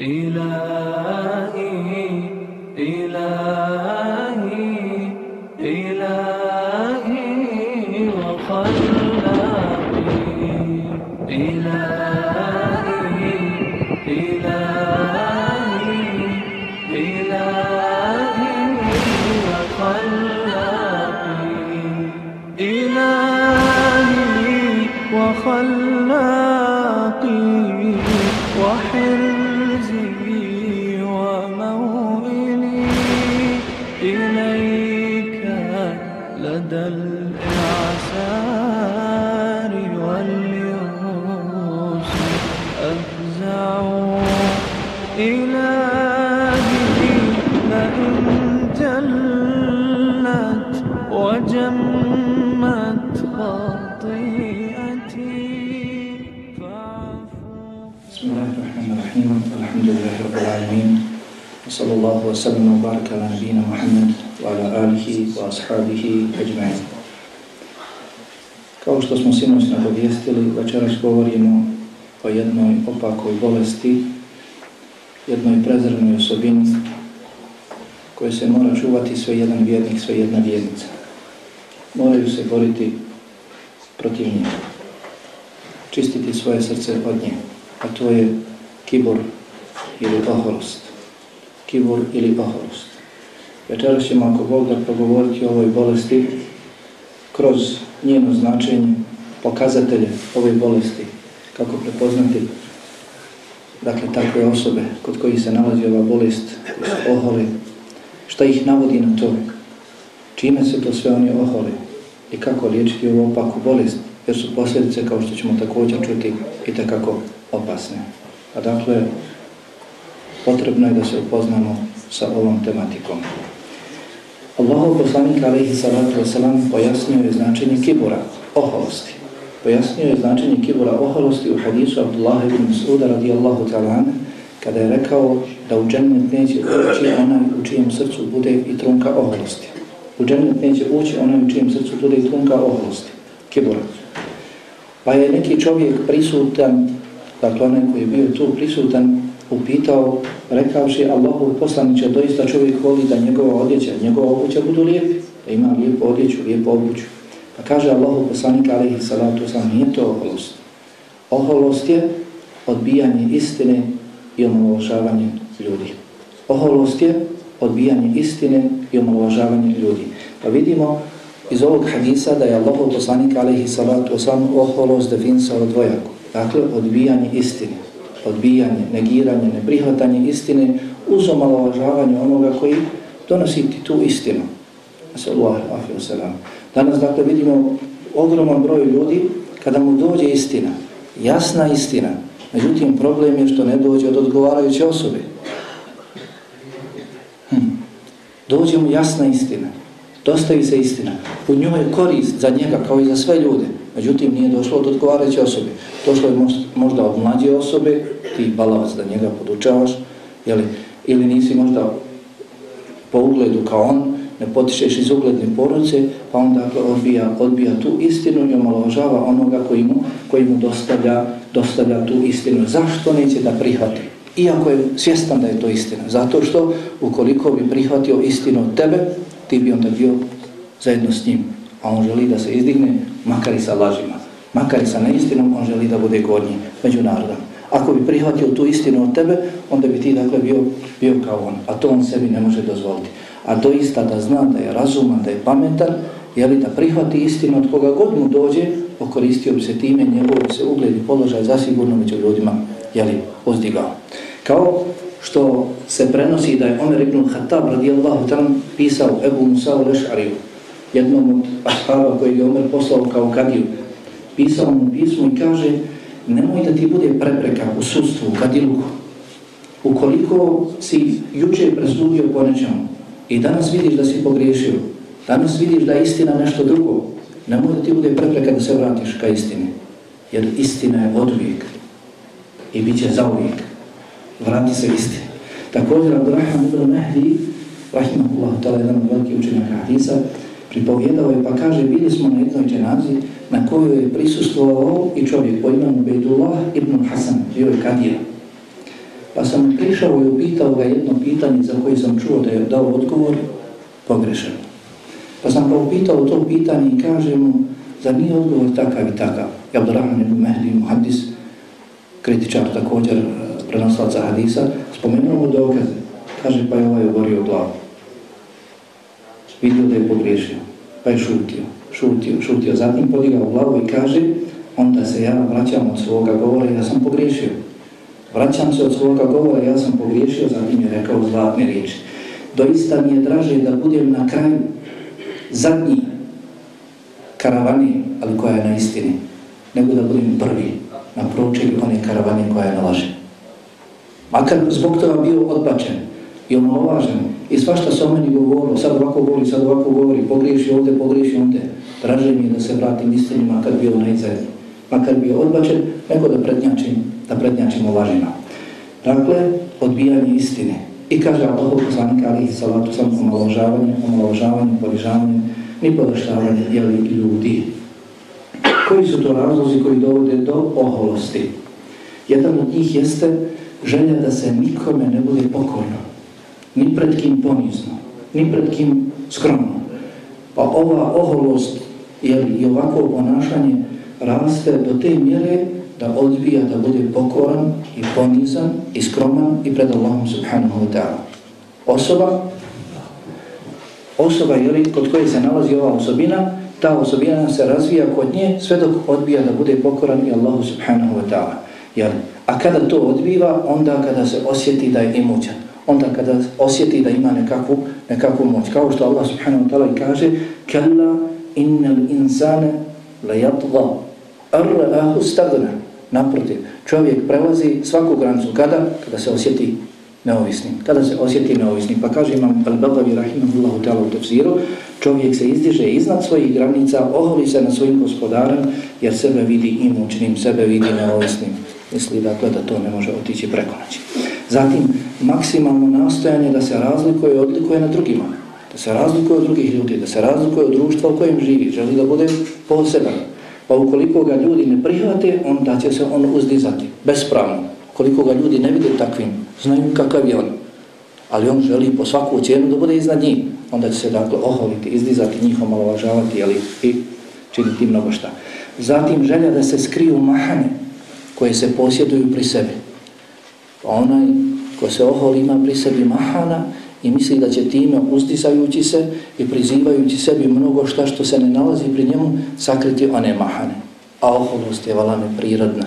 إلهي إلهي إلهي وخلاقي إلهي. وسلم وبارك على نبينا محمد وعلى آله وأصحابه أجمعين Kao što smo sinoć nagovijestili, večeras govorimo o jednoj opakoj bolesti, jednoj prezrenoj osobini koje se mora čuvati sve jedan vjernik, sve jedna vjernica. Moraju se boriti protiv nje, čistiti svoje srce od nje, a to je kibor ili oholost kibur ili oholost. Večeras ćemo, ako Bog da progovoriti o ovoj bolesti, kroz njeno značenje, pokazatelje ove bolesti, kako prepoznati dakle, takve osobe kod kojih se nalazi ova bolest, ohole, šta ih navodi na to, čime se to sve oni ohole i kako liječiti ovu opaku bolest, jer su posljedice, kao što ćemo također čuti, i takako opasne. A dakle, potrebno je da se upoznamo sa ovom tematikom. Allahov poslanik alaihi salatu wasalam pojasnio je značenje kibura, oholosti. Pojasnio je značenje kibura oholosti u hadisu Abdullah ibn Suda radijallahu ta'ala kada je rekao da u džennet neće ući onaj u čijem srcu bude i trunka oholosti. U džennet neće ući onaj u čijem srcu bude i trunka oholosti. Kibura. Pa je neki čovjek prisutan, dakle onaj koji je bio tu prisutan, upitao, rekavši Allahu poslaniće, doista čovjek voli da njegova odjeća, njegova obuća budu lijepi, da ima lijepu odjeću, lijepu obuću. Pa kaže Allahu poslanik, alaihi salatu sam, nije to oholost. Oholost je odbijanje istine i omalovažavanje ljudi. Oholost je odbijanje istine i omalovažavanje ljudi. Pa vidimo iz ovog hadisa da je Allahu poslanik, alaihi salatu sam, oholost definisao dvojako. Dakle, odbijanje istine odbijanje, negiranje, neprihvatanje istine uz omalovažavanje onoga koji donosi ti tu istinu. Danas dakle vidimo ogroman broj ljudi kada mu dođe istina, jasna istina, međutim problem je što ne dođe od odgovarajuće osobe. Hm. Dođe mu jasna istina, dostavi se istina, u njoj je korist za njega kao i za sve ljude, međutim nije došlo od odgovarajuće osobe. To što je možda od mlađe osobe, ti balavac da njega podučavaš, jeli, ili nisi možda po ugledu kao on, ne potišeš iz ugledne porodice, pa on dakle odbija, odbija tu istinu i omalovažava onoga koji mu, koji mu dostavlja, dostavlja tu istinu. Zašto neće da prihvati? Iako je svjestan da je to istina. Zato što ukoliko bi prihvatio istinu od tebe, ti bi onda bio zajedno s njim. A on želi da se izdigne, makar i sa lažima. Makar i sa neistinom, on želi da bude gornji među narodom. Ako bi prihvatio tu istinu od tebe, onda bi ti dakle bio, bio kao on. A to on sebi ne može dozvoliti. A doista da zna da je razuman, da je pametan, je li da prihvati istinu od koga god mu dođe, okoristio bi se time, njegov se ugled i položaj zasigurno među ljudima, je li uzdigao. Kao što se prenosi da je Omer ibn Khattab radijallahu tam pisao Ebu Musa u Lešariju, jednom od ashaba koji je Omer poslao kao kadiju, pisao mu pismo i kaže nemoj da ti bude prepreka u sudstvu, u kadiluku. Ukoliko si juče presudio po nečemu i danas vidiš da si pogriješio, danas vidiš da je istina nešto drugo, nemoj da ti bude prepreka da se vratiš ka istini. Jer istina je od uvijek i bit će za uvijek. Vrati se istini. Također, Abdurrahman ibn Mehdi, rahimahullah, tala jedan veliki učenjak hadisa, pripovjedao je pa kaže, bili smo na jednoj dženazi na kojoj je prisustvovao i čovjek po imenu Bejdullah ibn Hasan, bio je kadija. Pa sam prišao i upitao ga jedno pitanje za koje sam čuo da je dao odgovor pogrešan. Pa sam ga upitao to pitanje i kaže mu, za nije odgovor takav i takav? Ja Abdurrahman ibn Mehdi Muhaddis, kritičar također prenoslaca hadisa, spomenuo mu dokaze. Kaže, pa je ovaj oborio glavu. Vidio da je pogriješio, pa je šutio, šutio, šutio. Zatim podigao glavu i kaže, onda se ja vraćam od svoga govora, ja sam pogriješio. Vraćam se od svoga govora, ja sam pogriješio, zatim je rekao zlatne riječi. Doista mi je draže da budem na kraju zadnji karavani, ali koja je na istini, nego da budem prvi na pročelju one karavane koja je na laži. Makar zbog toga bio odbačen i omalovažen i svašta se o meni govorilo, sad ovako govori, sad ovako govori, pogriješi ovdje, pogriješi ovdje, draže mi je da se vratim istinima kad bio najzadnji. Makar pa bio odbačen, nego da prednjačim, da prednjačim o lažima. Dakle, odbijanje istine. I kaže Allah poslanika alihi salatu sam omaložavanje, omaložavanje, porižavanje, ni podaštavanje jeli, ljudi. Koji su to razlozi koji dovode do oholosti? Jedan od njih jeste želja da se nikome ne bude pokorno, ni pred kim ponizno, ni pred kim skromno. Pa ova oholost jeli, i ovako ponašanje raste do te mjere da odbija da bude pokoran i ponizan i skroman i pred Allahom subhanahu wa ta'ala. Osoba osoba ili kod koje se nalazi ova osobina, ta osobina se razvija kod nje sve dok odbija da bude pokoran i Allahu subhanahu wa ta'ala. Jel? A kada to odbiva, onda kada se osjeti da je imućan, onda kada osjeti da ima nekakvu, nekakvu moć. Kao što Allah subhanahu wa ta'ala kaže Kalla innal insane la yatga arra'ahu stagna. Naprotiv, čovjek prelazi svaku granicu. Kada? Kada se osjeti neovisnim. Kada se osjeti neovisnim, pa kaže imam Al-Bagavi rahimahullahu ta'ala u tefsiru, čovjek se izdiže iznad svojih granica, oholi se na svojim gospodarem, jer sebe vidi imućnim, sebe vidi neovisnim. Misli dakle da to ne može otići preko noći. Zatim, maksimalno nastojanje da se razlikuje i odlikuje na drugima. Da se razlikuje od drugih ljudi, da se razlikuje od društva u kojem živi. Želi da bude poseban. Pa ukoliko ga ljudi ne prihvate, onda će se on uzdizati, bespravno koliko ga ljudi ne vide takvim, znaju kakav je on. Ali on želi po svaku cijenu da bude iznad njih. Onda će se dakle oholiti, izdizati njih, omalovažavati ali i činiti mnogo šta. Zatim želja da se skriju mahane koje se posjeduju pri sebi. Onaj ko se oholi ima pri sebi mahana i misli da će time uzdisajući se i prizivajući sebi mnogo šta što se ne nalazi pri njemu sakriti one mahane. A oholost je valame prirodna.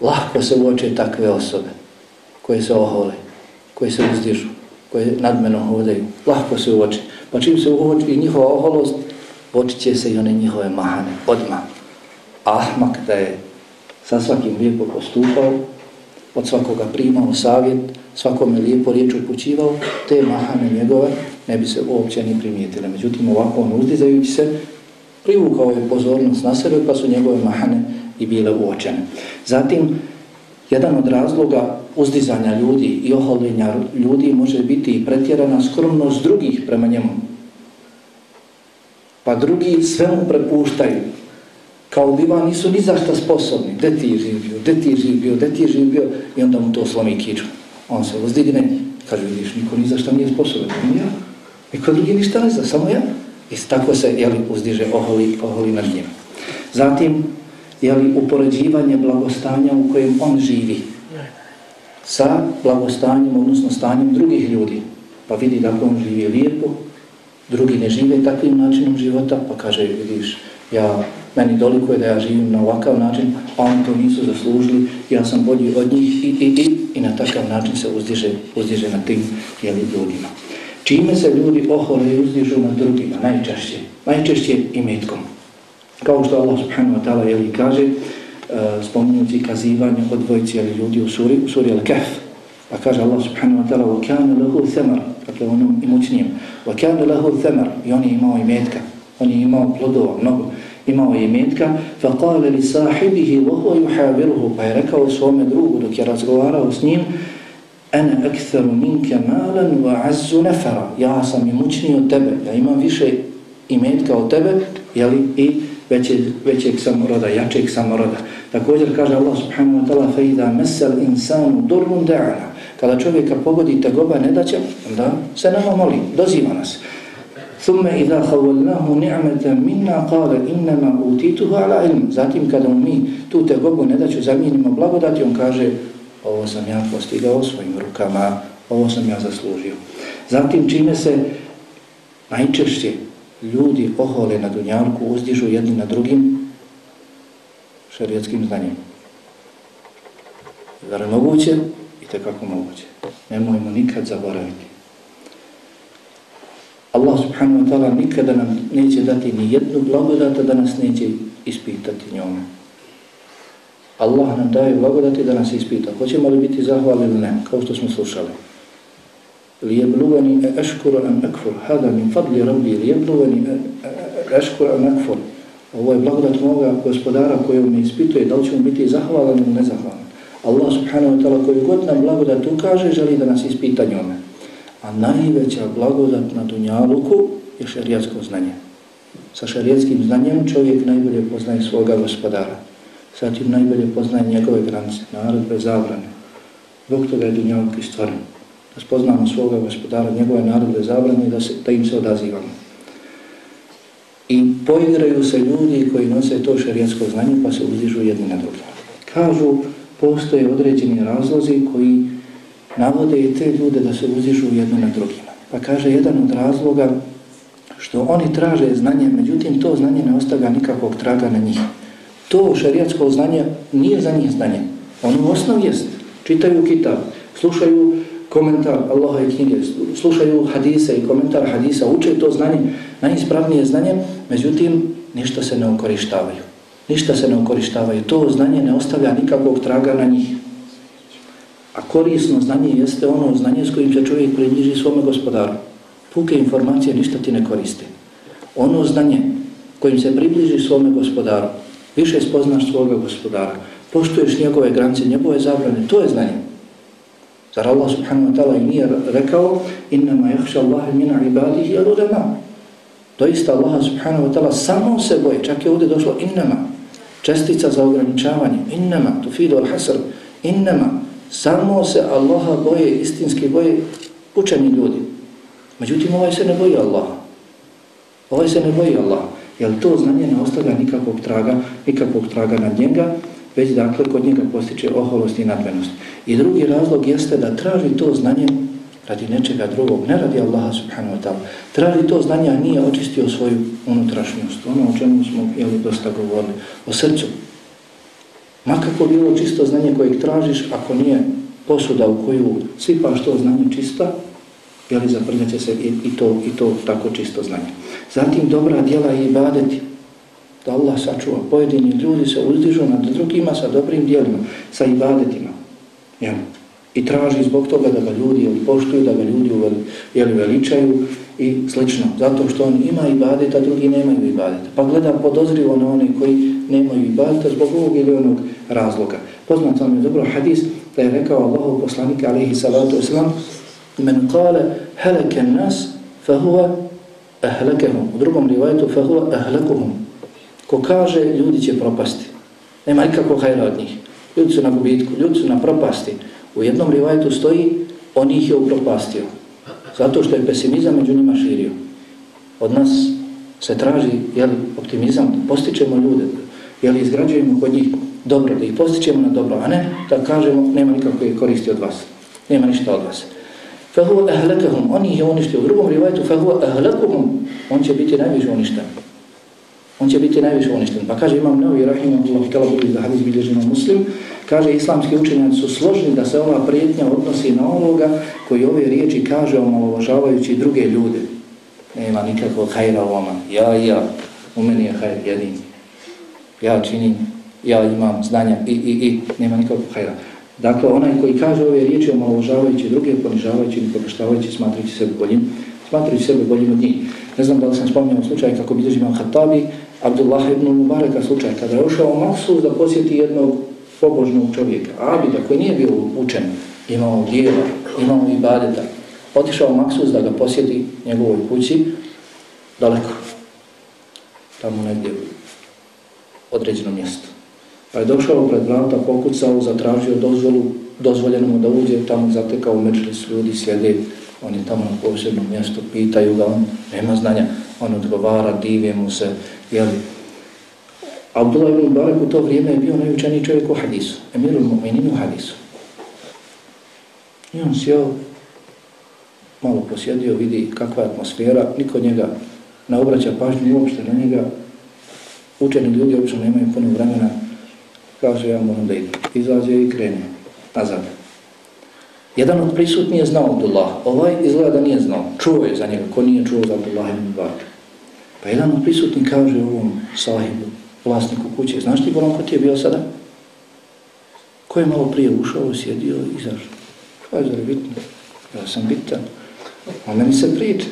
lahko se uoče takve osobe koje se ohole, koje se uzdižu, koje nadmeno hodaju. Lahko se uoče. Pa čim se uoči njihova oholost, očit se i one njihove mahane, odmah. Ahmak da je sa svakim lijepo postupao, od svakoga primao savjet, svakome lijepo riječ upućivao, te mahane njegove ne bi se uopće ni primijetile. Međutim, ovako on uzdizajući se, privukao je pozornost na sebe, pa su njegove mahane i bile uočene. Zatim, jedan od razloga uzdizanja ljudi i oholjenja ljudi može biti i pretjerana skromnost drugih prema njemu. Pa drugi sve mu prepuštaju. Kao liva nisu ni zašta sposobni. Gde ti je živio, gde ti je živio, gde ti je živio i onda mu to slomi kiču. On se uzdigne, kaže vidiš, niko ni zašta nije sposoben. Ja. Niko drugi ništa ne zna, samo ja. I tako se jeli, uzdiže oholi, oholi nad njim. Zatim, jeli, upoređivanje blagostanja u kojem on živi sa blagostanjem, odnosno stanjem drugih ljudi. Pa vidi da on živi lijepo, drugi ne žive takvim načinom života, pa kaže, vidiš, ja, meni doliko je da ja živim na ovakav način, a oni to nisu zaslužili, ja sam bolji od njih i, i, i, i na takav način se uzdiže, uzdiže na tim jeli, ljudima. Čime se ljudi ohole i uzdižu na drugima, najčešće? Najčešće imetkom. Kao što Allah subhanahu wa ta'ala jeli kaže, uh, spominjući kazivanje od dvojici jeli ljudi u suri, u suri Al-Kahf. Pa kaže Allah subhanahu wa ta'ala, وَكَانَ لَهُ ثَمَرْ Dakle, onom imućnijem. وَكَانَ لَهُ ثَمَرْ I on je imao imetka. On je imao plodova, mnogo. Imao je imetka. فَقَالَ لِسَاحِبِهِ وَهُوَ يُحَاوِرُهُ Pa je rekao svome drugu dok je razgovarao s njim, أَنَا أَكْثَرُ مِنْكَ مَالًا وَعَزُّ نَفَرًا Ja sam imućniji od tebe. Ja imam više imetka od tebe, jeli, i veće, većeg samoroda, jačeg samoroda. Također kaže Allah subhanahu wa ta'ala فَإِذَا مَسَّلْ إِنسَانُ دُرْنُ دَعَنَا Kada čovjeka pogodi tegoba ne daće, da se nama moli, doziva nas. ثُمَّ إِذَا خَوَلْنَاهُ نِعْمَةً مِنَّا قَالَ إِنَّمَا أُوتِيتُهُ عَلَى عِلْمِ Zatim kada mi tu tegobu ne daću zamijenimo blagodati, on kaže ovo sam ja postigao svojim rukama, ovo sam ja zaslužio. Zatim čime se najčešće ljudi ohole na dunjanku, uzdižu jedni na drugim šarijetskim znanjem. Zar je moguće? I tekako moguće. Nemojmo nikad zaboraviti. Allah subhanahu wa ta'ala nikada nam neće dati ni jednu blagodata da nas neće ispitati njome. Allah nam daje blagodati da nas ispita. Hoćemo li biti zahvali ili ne? Kao što smo slušali lijebluweni eškuru am ekfur, hada min fadli rabbi, lijebluweni eškuru am ekfur. Ovo je blagodat moga gospodara koju me ispituje, da li ćemo biti zahvalan ili nezahvalan. Allah subhanahu wa ta'ala koji god nam blagodat ukaže, želi da nas ispita njome. A najveća blagodat na dunjaluku je šarijatsko znanje. Sa šarijatskim znanjem čovjek najbolje poznaje svoga gospodara. Zatim najbolje poznaje njegove granice, naredbe, zabrane. Zbog toga je dunjaluk i stvoren da spoznamo svoga gospodara, njegove narodne zabrane i da, se, da im se odazivamo. I poigraju se ljudi koji nose to šarijatsko znanje pa se uzdižu jedni na drugi. Kažu, postoje određeni razlozi koji navode i te ljude da se uzdižu jedno na drugima. Pa kaže, jedan od razloga što oni traže znanje, međutim to znanje ne ostavlja nikakvog traga na njih. To šarijatsko znanje nije za njih znanje. Ono u osnovi jest. Čitaju kitab, slušaju komentar Allaha i knjige, slušaju hadise i komentar hadisa, uče to znanje, najispravnije znanje, međutim, ništa se ne okorištavaju. Ništa se ne okorištavaju. To znanje ne ostavlja nikakvog traga na njih. A korisno znanje jeste ono znanje s kojim se čovjek približi svome gospodaru. Puke informacije ništa ti ne koriste. Ono znanje kojim se približi svome gospodaru, više spoznaš svoga gospodara, poštuješ njegove granice, njegove zabrane, to je znanje. Zar Allah subhanahu wa ta'ala nije rekao innama jahša Allahe min ibadihi al-ulama. Doista Allah subhanahu wa ta'ala samo se boje, čak je ovdje došlo innama, čestica za ograničavanje, innama, tufidu al-hasr, innama, samo se Allaha boje, istinski boje učeni ljudi. Međutim, ovaj se ne boji Allaha. Ovaj se ne boji Allaha. Jer to znanje ne ostavlja nikakvog traga, nikakvog traga nad njega, već dakle kod njega postiče oholost i nadmenost. I drugi razlog jeste da traži to znanje radi nečega drugog, ne radi Allaha subhanahu wa ta'ala. Traži to znanje, a nije očistio svoju unutrašnjost. Ono o čemu smo jeli, dosta govorili, o srcu. Makako bilo čisto znanje kojeg tražiš, ako nije posuda u koju sipaš to znanje čista, jeli zaprljaće se i, i, to, i to tako čisto znanje. Zatim dobra djela i ibadeti da Allah sačuva. Pojedini ljudi se uzdižu nad drugima sa dobrim djelima, sa ibadetima. Jel? I traži zbog toga da ga ljudi jel, poštuju, da ga ljudi jel, veličaju i slično. Zato što on ima ibadeta, drugi nemaju ibadeta. Pa gleda podozrivo na one koji nemaju ibadeta zbog ovog ili onog razloga. Poznat vam je dobro hadis da je rekao Allahov poslanika alaihi salatu wasalam men kale heleke nas fahuva ahlekehum. U drugom rivajtu fahuva ahlekuhum. Ko kaže, ljudi će propasti. Nema nikakvog hajra od njih. Ljudi su na gubitku, ljudi su na propasti. U jednom rivajtu stoji, on ih je upropastio. Zato što je pesimizam među njima širio. Od nas se traži jel, optimizam, postičemo ljude, jel, izgrađujemo kod njih dobro, da ih postičemo na dobro, a ne da kažemo, nema nikakve koristi od vas. Nema ništa od vas. Fahu ahlakahum, on ih je uništio. U drugom rivajtu, fahu ahlakuhum, on će biti najviše uništen on će biti najviše uništen. Pa kaže imam novi rahimahullah htjela budu da hadis bilježima muslim, kaže islamski učenjaci su složni da se ova prijetnja odnosi na onoga koji ove riječi kaže omalovažavajući druge ljude. Nema nikakvog hajra u vama. Ja i ja, u meni je hajr jedin. Ja činim, ja imam znanja i, i, i, nema nikakvog hajra. Dakle, onaj koji kaže ove riječi omalovažavajući druge, ponižavajući i pokuštavajući, smatrajući sebe boljim, smatrajući sebe boljim od njih. Ne znam da li sam spomnio slučaj kako bilježi imam Hatabi, Abdullah ibn Mubaraka slučaj, kada je ušao Maksus da posjeti jednog pobožnog čovjeka, Abida koji nije bio učen, imao djela, imao i badeta, otišao Maksus da ga posjeti njegovoj kući daleko, tamo negdje određenom mjestu. Pa je došao pred vrata, pokucao, zatražio dozvolu, dozvoljeno mu da uđe, tamo zatekao međlis ljudi, sjede, oni tamo na posebnom mjestu, pitaju ga, on nema znanja, on odgovara, divje mu se, jeli. Abdullah ibn Barak u to vrijeme je bio najučeniji čovjek u hadisu, emirul mu'minin u hadisu. I on sjeo, malo posjedio, vidi kakva je atmosfera, niko njega ne obraća pažnju uopšte na njega, učeni ljudi uopšte nemaju puno vremena, kaže ja moram da idem. Izlazio i krene nazad. Jedan od prisutnih je znao Abdullah, ovaj izgleda da nije znao, čuo je za njega, ko nije čuo za Abdullah ibn Bakr. Pa jedan od prisutnih kaže ovom sahibu, vlasniku kuće, znaš ti bolom ko ti je bio sada? Ko je malo prije ušao, sjedio i izašao? Šta je zar bitno? Ja sam bitan. A meni se priča.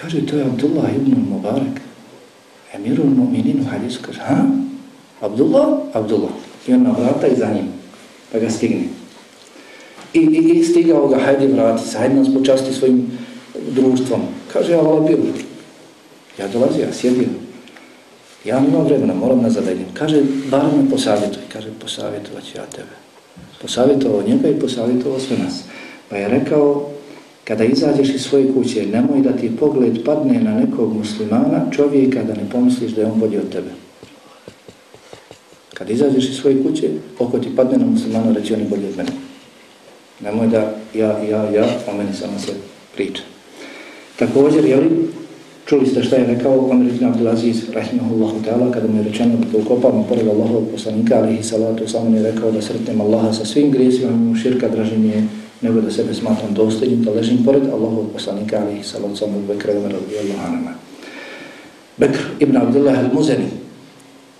Kaže, to je Abdullah ibn Mubarak. Emirul mu'minin u hadisu kaže, ha? Abdullah? Abdullah. I on na vrata i za njim. Pa ga stigne. I, i, i stigao ga, hajde vrati se, hajde nas počasti svojim društvom. Kaže, ja vola bilo. Ja dolazi, ja sjedio. Ja nemam vremena, moram na idem. Kaže, bar me posavjetuj. Kaže, posavjetovat ću ja tebe. Posavjetovao njega i posavjetovao sve nas. Pa je rekao, kada izađeš iz svoje kuće, nemoj da ti pogled padne na nekog muslimana, čovjeka, da ne pomisliš da je on bolji od tebe. Kada izađeš iz svoje kuće, oko ti padne na muslimana, reći on je bolji od mene. Nemoj da ja, ja, ja, o meni samo se priča. Također, jeli, čuli ste šta je rekao Omer ibn Abdulaziz, rahimahullahu ta'ala, kada mu je rečeno da ukopamo pored Allahovog poslanika, alihi salatu, samo je rekao da sretnem Allaha sa svim grijesima, mu širka draži mi je, nego da sebe smatram dostojnim, da ležim pored Allahovog poslanika, alihi salatu, samo Bekra i Omer radijallahu anama. Bekr ibn Abdullah al-Muzani,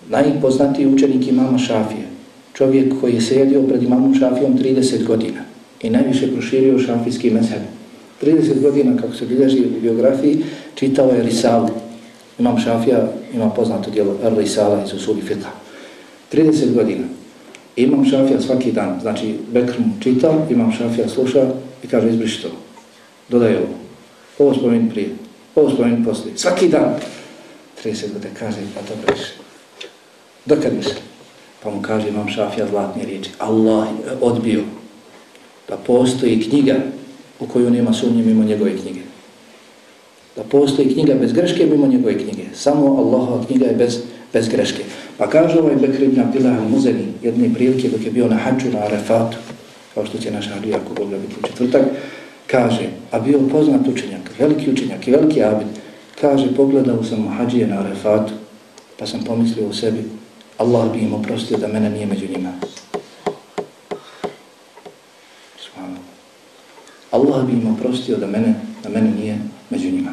najpoznatiji učenik imama Šafije, čovjek koji je sjedio pred imamom Šafijom 30 godina i najviše proširio šafijski mezheb. 30 godina, kako se bilježi u biografiji, čitao je Risalu. Imam Šafija, ima poznato dijelo Risala iz Usuli Fita. 30 godina. Imam Šafija svaki dan, znači Bekr mu čita, Imam Šafija sluša i kaže izbriši to. Dodaje ovo. Ovo spomeni prije, ovo spomeni poslije. Svaki dan. 30 godina kaže, pa to briši. Dokad misli? Pa mu kaže Imam Šafija zlatne riječi. Allah odbio da postoji knjiga u koju nema sumnje mimo njegove knjige. Da postoji knjiga bez greške mimo njegove knjige. Samo Allahova knjiga je bez, bez greške. Pa kaže ovaj Bekr ibn Abdillah al-Muzeni jedne prilike dok je bio na hađu na Arefatu, kao što će naš Hadija ako Bog biti u četvrtak, kaže, a bio poznat učenjak, veliki učenjak i veliki abid, kaže, pogledao sam hađije na Arefatu, pa sam pomislio u sebi, Allah bi im oprostio da mene nije među njima. Allah bi im oprostio da mene, da mene nije među njima.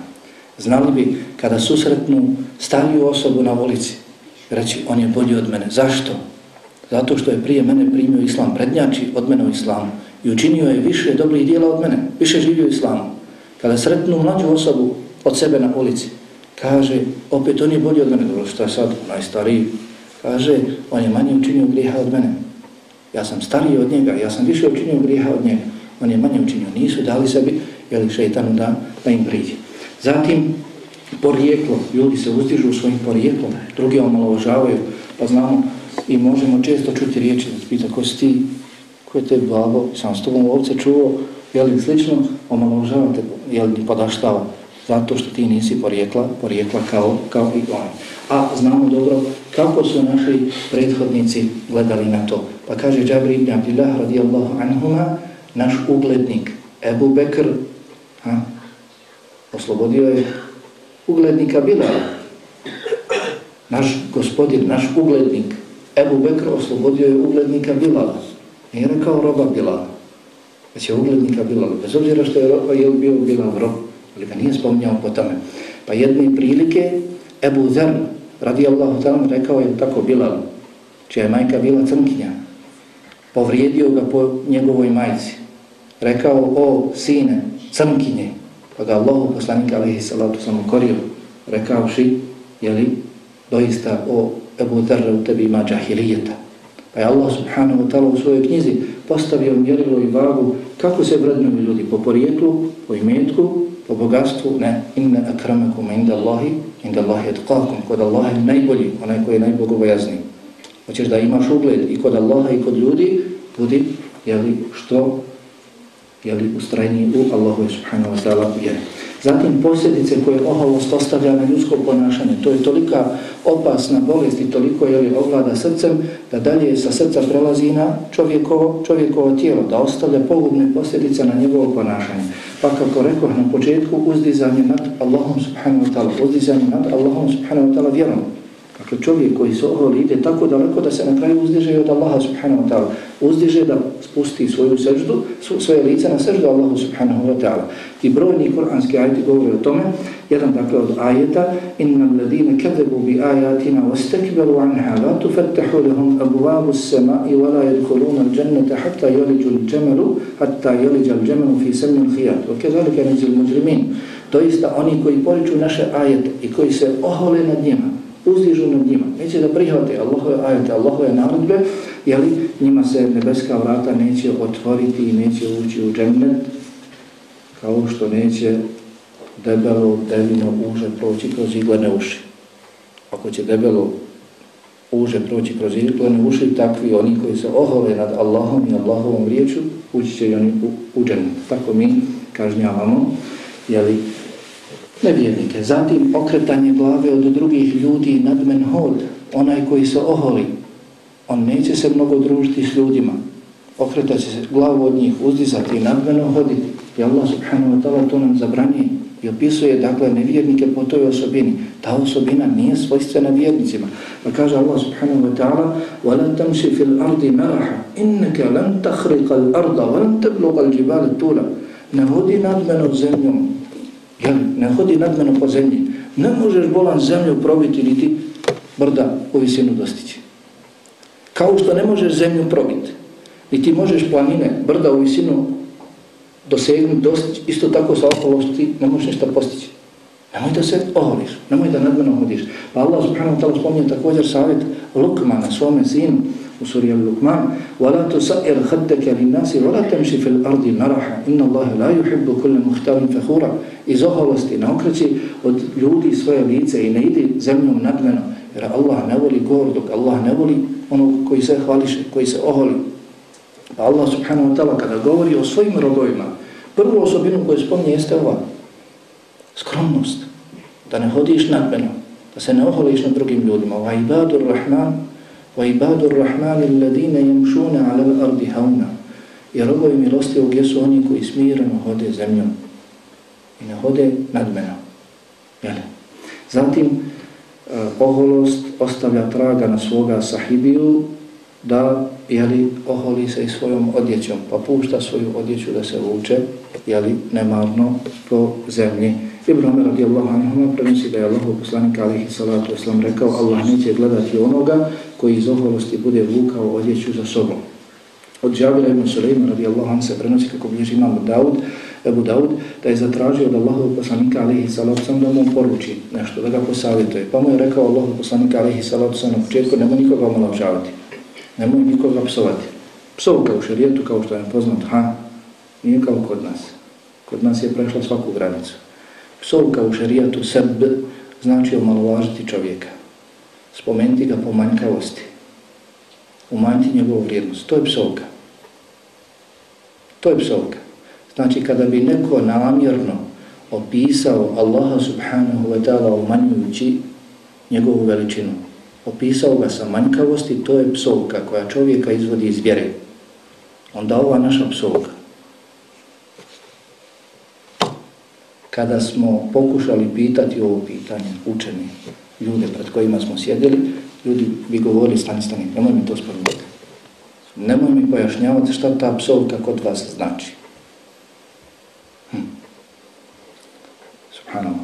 Znali bi kada susretnu stariju osobu na ulici, reći on je bolji od mene. Zašto? Zato što je prije mene primio islam, prednjači od mene u islamu i učinio je više dobrih dijela od mene, više živio islamu. Kada sretnu mlađu osobu od sebe na ulici, kaže, opet on je bolji od mene, dobro što je sad najstariji, kaže, on je manje učinio griha od mene. Ja sam stariji od njega, ja sam više učinio griha od njega on je manje učinio, nisu dali sebi jeli, šeitanu da, da im priđe. Zatim, porijeklo, ljudi se uzdižu u svojim porijeklom, drugi omalovažavaju, pa znamo i možemo često čuti riječi, da pita ko si ti, ko je te babo, sam s tobom ovce čuo, jeli slično, omalovažavate, jeli podaštava, zato što ti nisi porijekla, porijekla kao, kao i on. A znamo dobro kako su naši prethodnici gledali na to. Pa kaže Džabri ibn Abdillah radijallahu anhuma, naš uglednik Ebu Bekr ha, oslobodio je uglednika Bilala. Naš gospodin, naš uglednik Ebu Bekr oslobodio je uglednika Bilala. Nije rekao roba Bilala, već je uglednika Bilala. Bez obzira što je, roba, je bio Bilal rob, ali ga nije spominjao po tome. Pa jedne prilike Ebu Zer radijallahu talam rekao je tako Bilal, čija je majka bila crnkinja, povrijedio ga po njegovoj majci rekao, o sine, crnkinje, pa ga Allahu poslanika alaihi salatu sam ukorio, rekao ši, jeli, doista o Ebu Dharra u tebi ima džahilijeta. Pa je Allah subhanahu wa ta'ala u svojoj knjizi postavio mjerilo i vagu kako se vrednuju ljudi po porijetlu, po imetku po bogatstvu, ne, inna akramakum inda Allahi, inda Allahi etqakum, kod Allaha je najbolji, onaj koji je najbogobojazniji. Hoćeš da imaš ugled i kod Allaha i kod ljudi, budi, jeli, što, jeli, ustrajniji u Allahu subhanahu wa ta'ala vjeri. Zatim posljedice koje oholost ostavlja na ljudsko ponašanje, to je tolika opasna bolest i toliko je ovlada srcem, da dalje sa srca prelazi na čovjekovo, čovjekovo tijelo, da ostavlja pogubne posljedice na njegovo ponašanje. Pa kako rekao na početku, uzdizanje nad Allahom subhanahu wa ta'ala, uzdizanje nad Allahom subhanahu wa ta'ala vjerom. Dakle, čovjek koji se oholi ide tako daleko da se na kraju uzdiže od Allaha subhanahu wa ta'ala. Uzdiže da spusti svoju seždu, svoje lice na seždu Allahu subhanahu wa ta'ala. I brojni kuranski ajeti govore o tome. Jedan dakle od ajeta Inna alladine kadebu bi ajatina wastakberu anha la tufattahu lahum abuvabu sema i wa la yadkuluna al-jannata hatta yaliđu al-đemelu hatta yaliđa al-đemelu fi semnil al-hijat. Wa kezalike nezil muđrimin. Doista oni koji poriču naše ajete i koji se ohole nad njima, uzdižu nad njima. Neće da prihvate Allahove ajete, Allahove narodbe, jeli njima se nebeska vrata neće otvoriti i neće ući u džennet, kao što neće debelo, devino uže proći kroz iglene uši. Ako će debelo uže proći kroz iglene uši, takvi oni koji se ohove nad Allahom i Allahovom riječu, ući će i oni u, u džennet. Tako mi kažnjavamo, jeli, nevjernike. Zatim okretanje glave od drugih ljudi nadmen hod, onaj koji se oholi, on neće se mnogo družiti s ljudima, okretaće se glavu od njih, uzdizati i nadmeno hoditi. I Allah subhanahu wa ta'ala to nam zabranje i opisuje dakle nevjernike po toj osobini. Ta osobina nije svojstvena vjernicima. Pa kaže Allah subhanahu wa ta'ala وَلَا تَمْشِ فِي الْأَرْضِ مَرَحَ إِنَّكَ لَنْ تَخْرِقَ الْأَرْضَ وَلَنْ تَبْلُغَ الْجِبَالِ تُولَ Ne hodi nadmeno zemljom, Jel, ne hodi nadmeno po zemlji. Ne možeš bolan zemlju probiti niti brda u visinu dostići. Kao što ne možeš zemlju probiti, niti možeš planine, brda u visinu dosegnuti, dostići, isto tako sa okolosti ne možeš ništa postići. Nemoj da se oholiš, nemoj da nadmeno hodiš. Pa Allah subhanahu wa ta'ala spominje također savjet Lukmana, svome sinu, u suri Al-Luqman وَلَا تُسَئِرْ خَدَّكَ لِنَّاسِ وَلَا تَمْشِ فِي الْأَرْضِ مَرَحَ إِنَّ اللَّهَ لَا يُحِبُّ كُلَّ مُحْتَرٍ فَهُورًا Iz oholosti ne okreći od ljudi svoje lice i ne idi zemljom nadmeno, jer Allah ne voli gordog, Allah ne voli onog koji se hvališe, koji se oholi. Pa Allah subhanahu wa ta'ala kada govori o svojim rodovima, prvu osobinu koju spominje jeste ova, skromnost, da ne hodiš nadmeno, da se ne oholiš nad drugim ljudima. Wa ibadur rahman, وَإِبَادُ الرَّحْمَانِ الَّذِينَ يَمْشُونَ عَلَى الْأَرْضِ هَوْنَا I robovi milostivog jesu oni koji smireno hode zemljom i ne hode nadmeno. Jeli? Zatim, uh, oholost ostavlja traga na svoga sahibiju da jeli, oholi se i svojom odjećom, pa pušta svoju odjeću da se vuče jeli, nemarno po zemlji. Ibn Omer radijallahu anhu prenosi da je Allah poslanik alihi salatu islam rekao Allah neće gledati onoga koji iz oholosti bude vukao odjeću za sobom. Od Džabira ibn Sulejma radijallahu anhu se prenosi kako bliži imam Daud, Ebu Daud, da je zatražio od Allahov poslanika alihi salatu islam da mu poruči nešto, da ga posavjetuje. Pa mu je rekao Allahov poslanika alihi salatu islam na početku nemoj nikoga omalažavati, nemoj nikoga psovati. Psovka u šarijetu kao što je poznat, ha, nije kao kod nas. Kod nas je prešla svaku granicu. Psovka u šarijatu seb znači omalovažiti čovjeka. Spomenuti ga po manjkavosti. Umanjiti njegovu vrijednost. To je psovka. To je psovka. Znači kada bi neko namjerno opisao Allaha subhanahu wa ta'ala umanjujući njegovu veličinu, opisao ga sa manjkavosti, to je psovka koja čovjeka izvodi iz vjere. Onda ova naša psovka kada smo pokušali pitati ovo pitanje učeni ljude pred kojima smo sjedili, ljudi bi govorili stani, stani, nemoj mi to spomenuti. Nemoj mi pojašnjavati šta ta psovka kod vas znači. Hm. Subhanallah.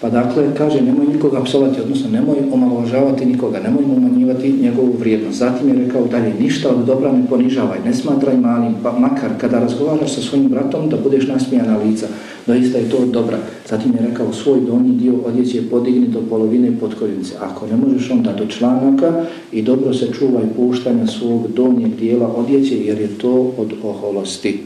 Pa dakle, kaže, nemoj nikoga psovati, odnosno nemoj omalovažavati nikoga, nemoj umanjivati njegovu vrijednost. Zatim je rekao dalje, ništa od dobra ne ponižavaj, ne smatraj malim, pa makar kada razgovaraš sa svojim bratom da budeš nasmijana lica, doista je to dobra. Zatim je rekao, svoj donji dio odjeće podigni do polovine potkoljenice. Ako ne možeš onda do članaka i dobro se čuvaj puštanja svog donjeg dijela odjeće jer je to od oholosti.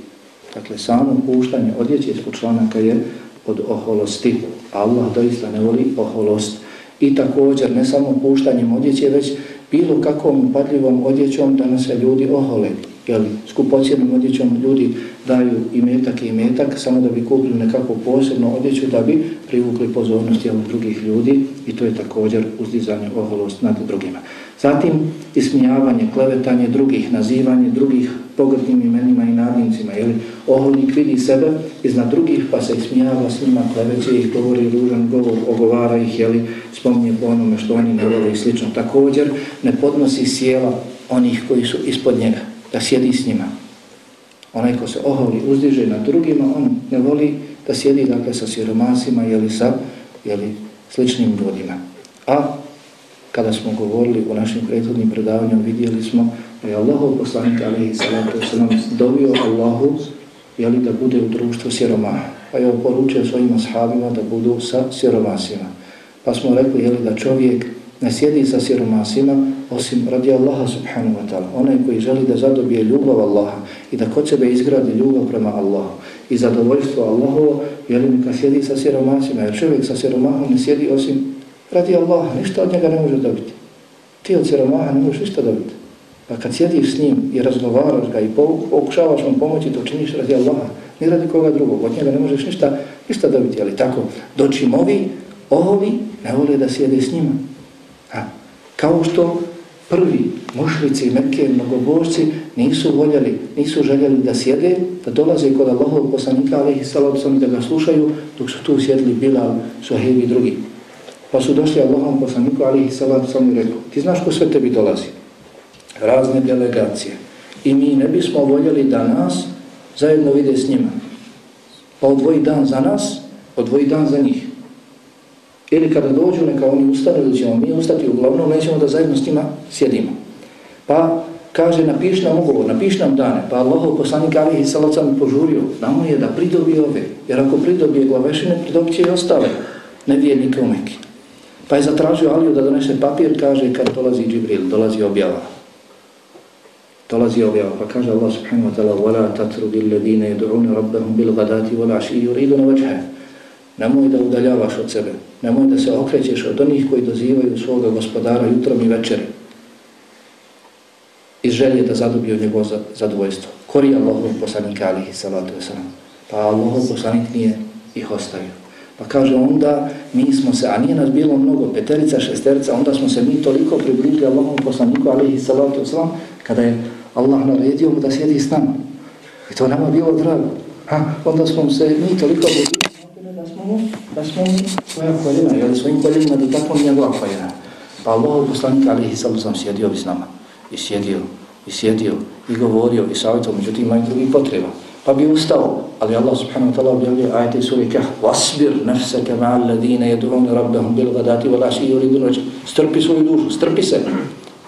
Dakle, samo puštanje odjeće ispod članaka je od oholosti. Allah doista ne voli oholost. I također, ne samo puštanjem odjeće, već bilo kakvom upadljivom odjećom da nas se ljudi ohole. Jel, skupocijenom odjećom ljudi daju i metak i metak samo da bi kupili nekako posebno odjeću da bi privukli pozornost jel, drugih ljudi i to je također uzdizanje oholost nad drugima. Zatim ismijavanje, klevetanje drugih, nazivanje drugih pogrdnim imenima i nadimcima. Jel, oholnik vidi sebe iznad drugih pa se ismijava s njima, kleveće ih, govori ružan govor, ogovara ih, jel, spominje po onome što oni ne vole i slično. Također ne podnosi sjela onih koji su ispod njega, da sjedi s njima. Onaj ko se oholi, uzdiže na drugima, on ne voli da sjedi dakle sa siromasima ili sa jeli, sličnim ljudima. A kada smo govorili o našim prethodnim predavanjima vidjeli smo da je Allahov poslanik alaihi salatu wasalam dovio Allahu jeli, da bude u društvu siromaha. Pa je oporučio svojim ashabima da budu sa siromasima. Pa smo rekli jeli, da čovjek ne sjedi sa siromasima osim radi Allaha subhanahu wa ta'ala. Onaj koji želi da zadobije ljubav Allaha i da kod sebe izgradi ljubav prema Allahu i zadovoljstvo Allahovo, jel mi kad sjedi sa siromasima, jer čovjek sa siromahom ne sjedi osim radi Allaha, ništa od njega ne može dobiti. Ti od siromaha ne možeš ništa dobiti. Pa kad sjediš s njim i razgovaraš ga i pokušavaš mu pomoći, to činiš radi Allaha, ni radi koga drugog, od njega ne možeš ništa, ništa dobiti, ali tako, doćim ovi, ovi ne vole da sjede s njima. A, kao što prvi mušlici i Mekke mnogobožci nisu voljeli, nisu željeli da sjede, da dolaze kod Allahov poslanika, ali ih da ga slušaju, dok su tu sjedli Bilal, Suhejb i drugi. Pa su došli Allahom poslaniku, ali ih salatu sam i rekao, ti znaš ko sve tebi dolazi? Razne delegacije. I mi ne bismo voljeli da nas zajedno vide s njima. Pa odvoji dan za nas, odvoji dan za njih Ili kada dođu, neka oni ustane, ili ćemo mi ustati, uglavnom nećemo da zajedno s njima sjedimo. Pa kaže, napiš nam ugovor, napiš nam dane. Pa Allah, poslanik Ali i Salaca mi požurio, namo je da pridobije ove. Jer ako pridobije glavešine, pridobit će i ostale nevjernike u Mekke. Pa je zatražio Aliju da donese papir, kaže, kad dolazi Džibril, dolazi objava. Dolazi objava, pa kaže Allah subhanahu wa ta'ala وَلَا تَتْرُدِ الَّذِينَ يَدْعُونَ رَبَّهُمْ بِالْغَدَاتِ وَلَعْشِي يُرِيدُ نَوَجْهَ Nemoj da udaljavaš od sebe, nemoj da se okrećeš od onih koji dozivaju svoga gospodara jutrom i večeri iz želje da zadobiju njegovo zadovoljstvo. Kori Allahov poslanika alihi salatu wasalam. Pa Allahov poslanik nije ih ostavio. Pa kaže onda, mi smo se, a nije nas bilo mnogo, peterica, šesterica, onda smo se mi toliko približili Allahom poslaniku, alihi salatu wasalam, kada je Allah naredio da sjedi s nama. I to nama bilo drago. Ha, onda smo se mi toliko približili mu, da smo mu svoja koljena, jel svojim koljenima da tako njegova koljena. Pa Allahov poslanik, alihi salatu sam sjedio bi s nama. I sjedio, i sjedio, i govorio, i savjetao, međutim, ima i drugih potreba pa bi ustao. Ali Allah subhanahu wa ta'ala objavljuje ajte suri kah wasbir nafsaka ma'al alladhina yad'un rabbahum bil ghadati wal ashi yuridun wajh. Strpi svoju dušu, strpi se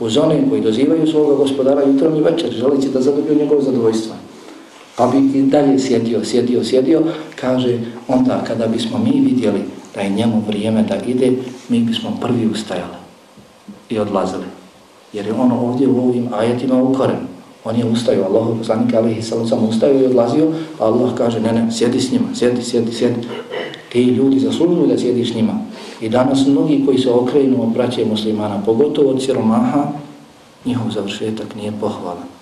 uz one koji dozivaju svoga gospodara jutrom i večer, želeći da zadobiju njegov zadovoljstva. Pa bi i dalje sjedio, sjedio, sjedio, kaže onda kada bismo mi vidjeli da je njemu vrijeme da ide, mi bismo prvi ustajali i odlazili. Jer je ono ovdje u ovim ajetima ukoren. On je ustao, Allah poslanik alihi sallam sam ustao i odlazio, a Allah kaže, ne, ne, sjedi s njima, sjedi, sjedi, sjedi. Ti ljudi zaslužuju da sjediš s njima. I danas mnogi koji se okrenu od braće muslimana, pogotovo od siromaha, njihov završetak nije pohvalan.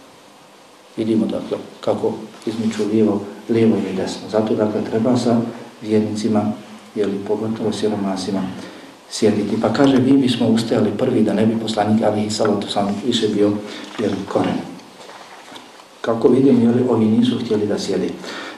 Vidimo dakle kako izmiču lijevo, lijevo i desno. Zato dakle treba sa vjernicima, jeli pogotovo siromasima, sjediti. Pa kaže, mi bismo ustajali prvi da ne bi poslanik alihi Salatu sam više bio jeli, koren. Kako vidim, jeli, oni nisu htjeli da sjede.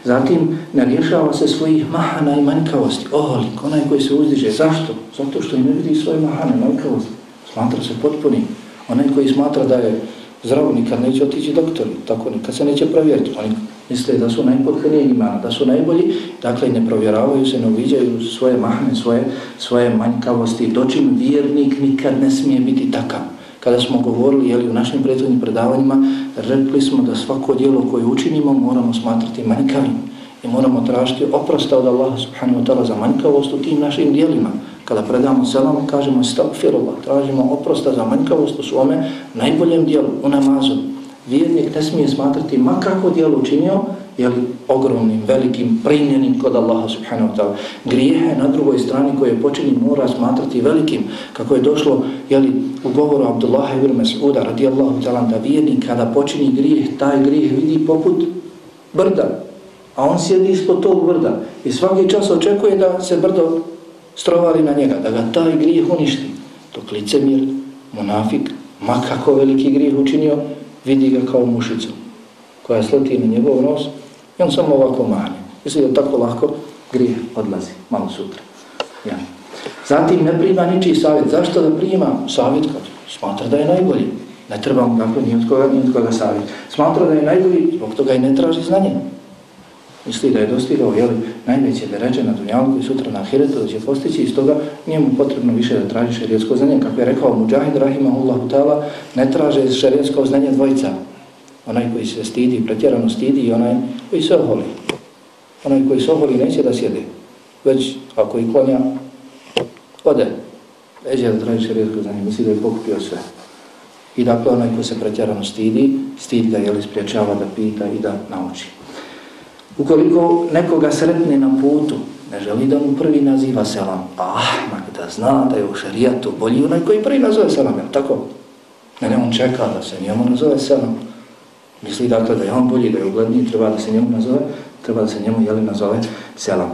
Zatim, ne rješava se svojih mahana i manjkavosti. Oholik, onaj koji se uzdiže. Zašto? Zato što ne vidi svoje mahane, manjkavosti. Smatra se potpuni. Onaj koji smatra da je zdravo, nikad neće otići doktori. Tako, nikad se neće provjeriti. Oni misle da su najpotpunije imana, da su najbolji. Dakle, ne provjeravaju se, ne uviđaju svoje mahne, svoje, svoje manjkavosti. Dočim vjernik nikad ne smije biti takav kada smo govorili jeli, u našim prethodnim predavanjima, rekli smo da svako dijelo koje učinimo moramo smatrati manjkavim i moramo tražiti oprosta od Allaha subhanahu wa ta'ala za manjkavost u tim našim dijelima. Kada predamo selam, kažemo stagfirullah, tražimo oprosta za manjkavost u svome najboljem dijelu, u namazu. Vjernik ne smije smatrati makako dijelo učinio jeli, ogromnim, velikim, primljenim kod Allaha subhanahu wa ta'ala. Grijehe na drugoj strani koje počini mora smatrati velikim, kako je došlo jeli, u govoru Abdullaha ibn Mas'uda radijallahu ta'ala da vjernik kada počini grijeh, taj grijeh vidi poput brda, a on sjedi ispod tog brda i svaki čas očekuje da se brdo strovali na njega, da ga taj grijeh uništi. Dok licemir, monafik, ma kako veliki grijeh učinio, vidi ga kao mušicu koja sleti na njegov nos i on samo ovako manje. Misli da tako lako grijeh odlazi malo sutra. Ja. Zatim ne prima ničiji savjet. Zašto da prima savjet kad smatra da je najbolji? Ne treba mu kako ni od koga, ni od koga savjet. Smatra da je najbolji, zbog toga i ne traži znanje. Misli da je dostigao jeli, najveće deređe na Dunjalku i sutra na Ahiretu da će postići i stoga nije mu potrebno više da traži šarijetsko znanje. Kako je rekao Mujahid Rahimahullahu ta'ala, ne traže šarijetsko znanje dvojica. Onaj koji se stidi, pretjerano stidi i onaj koji se oholi. Onaj koji se oholi neće da sjede. Već ako i klonja, ode. Neće da traži šarijetsko znanje, misli da je pokupio sve. I dakle onaj koji se pretjerano stidi, stid ga jeli spriječava da pita i da nauči. Ukoliko nekoga sretne na putu, ne želi da mu prvi naziva selam, ah, mak da zna da je u šarijatu bolji onaj koji prvi nazove selam, jel tako? Ne, ne, on čeka da se njemu nazove selam. Misli dakle da je on bolji, da je ugledniji, treba da se njemu nazove, treba da se njemu, jeli, nazove selam.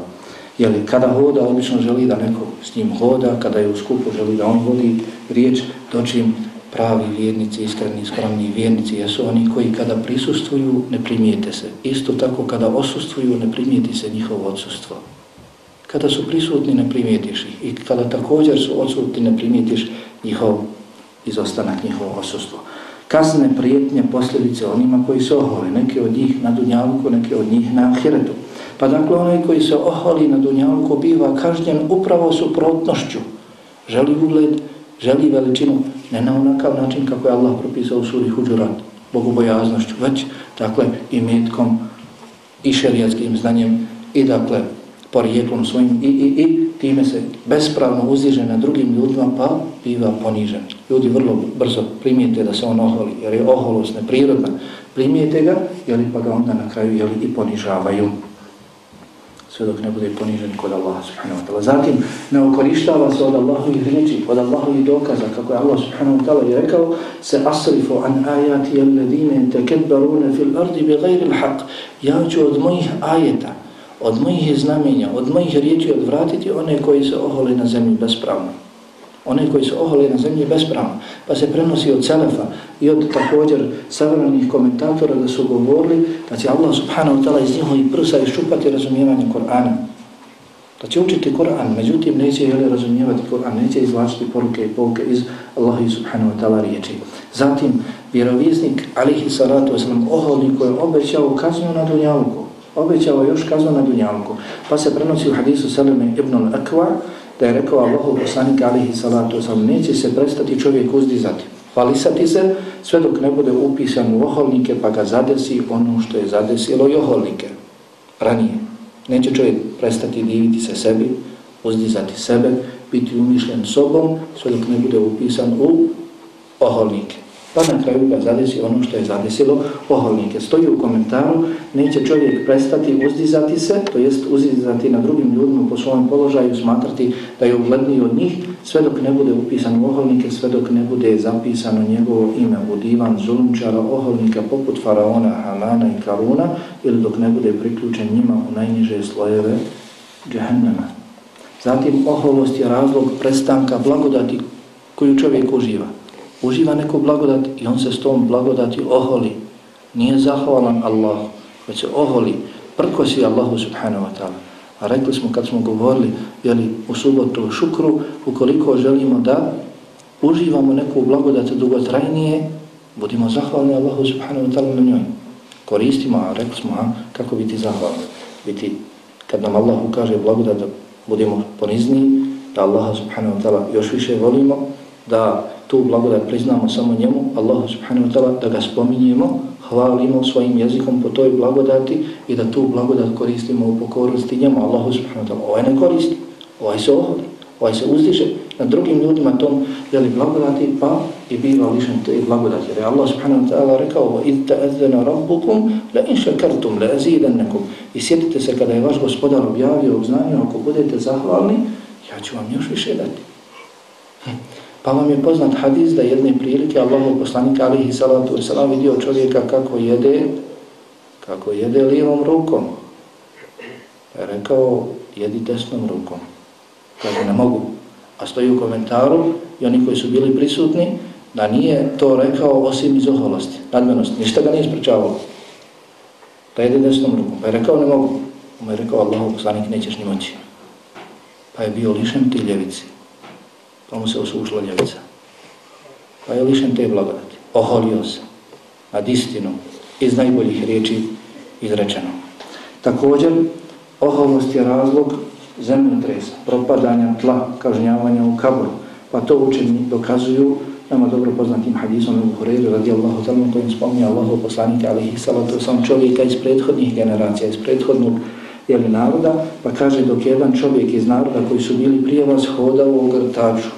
Jeli, kada hoda, obično želi da neko s njim hoda, kada je u skupu, želi da on vodi riječ, dočim pravi vjernici, iskreni, skromni vjernici jesu oni koji kada prisustuju ne primijete se. Isto tako kada osustuju ne primijeti se njihovo odsustvo. Kada su prisutni ne primijetiš ih i kada također su odsutni ne primijetiš njihov izostanak, njihovo osustvo. Kazne prijetnje posljedice onima koji se oholi, neke od njih na Dunjavku, neke od njih na Ahiretu. Pa dakle onaj koji se oholi na Dunjavku biva kažnjen upravo suprotnošću. Želi ugled, želi veličinu, ne na onakav način kako je Allah propisao u suri Huđurat, bogobojaznošću, već, dakle, i metkom, i šerijatskim znanjem, i, dakle, porijeklom svojim, i, i, i, time se bespravno uzdiže na drugim ljudima, pa biva ponižen. Ljudi vrlo brzo primijete da se on oholi, jer je oholost neprirodna. Primijete ga, jeli pa ga onda na kraju, jeli, i ponižavaju sve dok ne bude ponižen kod Allaha subhanahu wa ta'ala. Zatim ne ukorištava se od Allahovih riječi, od Allahovih dokaza, kako je Allah subhanahu wa ta'ala je rekao, se asrifu an ajati alladine tekebbarune fil ardi bi gajri l'haq. Ja ću od mojih ajeta, od mojih znamenja, od mojih riječi odvratiti one koji se ohole na zemlji bespravno one koji se ohole na zemlji bespravno, pa se prenosi od Selefa i od također savremenih komentatora da su govorili da će Allah subhanahu wa ta'ala iz njihovi prsa iščupati razumijevanje Korana. Da će učiti Koran, međutim neće jeli razumijevati Koran, neće izvlačiti poruke i pouke iz Allahi subhanahu wa ta'ala riječi. Zatim, vjeroviznik alihi salatu wasalam oholi koji je obećao kaznu na Dunjalku, obećao još kaznu na Dunjalku, pa se prenosi u hadisu Salime ibn al-Akwa, da je rekao Allahu poslanik alihi salatu wasalam, neće se prestati čovjek uzdizati, hvalisati se, sve dok ne bude upisan u oholnike, pa ga zadesi ono što je zadesilo i oholnike ranije. Neće čovjek prestati diviti se sebi, uzdizati sebe, biti umišljen sobom, sve dok ne bude upisan u oholnike pa na kraju ga zadesi ono što je zadesilo oholnike. Stoji u komentaru, neće čovjek prestati uzdizati se, to jest uzdizati na drugim ljudima po svojom položaju, smatrati da je ugledniji od njih, sve dok ne bude upisan u oholnike, sve dok ne bude zapisano njegovo ime u divan zulumčara oholnika poput faraona, Hamana i Karuna, ili dok ne bude priključen njima u najniže slojeve džahennama. Zatim, oholost je razlog prestanka blagodati koju čovjek uživa uživa neku blagodat i on se s tom blagodati oholi. Nije zahvalan Allah, već se oholi, prkosi Allahu subhanahu wa ta'ala. A rekli smo kad smo govorili jeli, u subotu šukru, ukoliko želimo da uživamo neku blagodat dugotrajnije, budimo zahvalni Allahu subhanahu wa ta'ala na njoj. Koristimo, a rekli smo, a, kako biti zahvalni. Biti, kad nam Allah ukaže blagodat da budemo ponizni, da Allaha subhanahu wa ta'ala još više volimo, da tu blagodat priznamo samo njemu, Allahu subhanahu wa ta'ala, da ga spominjemo, hvalimo svojim jezikom po toj blagodati i da tu blagodat koristimo u pokornosti njemu, Allahu subhanahu wa ta'ala. Ovaj ne koristi, ovaj se oholi, ovaj se uzdiže na drugim ljudima tom jeli blagodati pa i biva lišen te blagodati. Jer je Allah subhanahu wa ta'ala rekao إِذْ تَأَذَّنَ رَبُّكُمْ لَإِنْ شَكَرْتُمْ لَأَزِيدَنَّكُمْ I sjetite se kada je vaš gospodar objavio u znanju, ako budete zahvalni, ja ću vam još više dati. Pa vam je poznat hadis da jedne prilike Allahov poslanik alihi salatu wasalam vidio čovjeka kako jede, kako jede lijevom rukom. Pa je rekao, jedi desnom rukom. Kaže, ne mogu. A stoji u komentaru i oni koji su bili prisutni, da nije to rekao osim iz oholosti, nadmenosti. Ništa ga nije ispričavalo. Da jede desnom rukom. Pa je rekao, ne mogu. Pa je rekao, Allahov poslanik, nećeš ni moći. Pa je bio lišen ti ljevici pa mu se osušila ljevica. Pa je lišen te blagodati. Oholio se nad istinom iz najboljih riječi izrečeno. Također, oholost je razlog zemljotresa, propadanja tla, kažnjavanja u kaboru. Pa to učeni dokazuju nama dobro poznatim hadisom u Hureyru radijallahu talam kojim spominje Allahu poslanike alihi salatu sam čovjeka iz prethodnih generacija, iz prethodnog jeli, naroda, pa kaže dok jedan čovjek iz naroda koji su bili prije vas hodao u grtaču,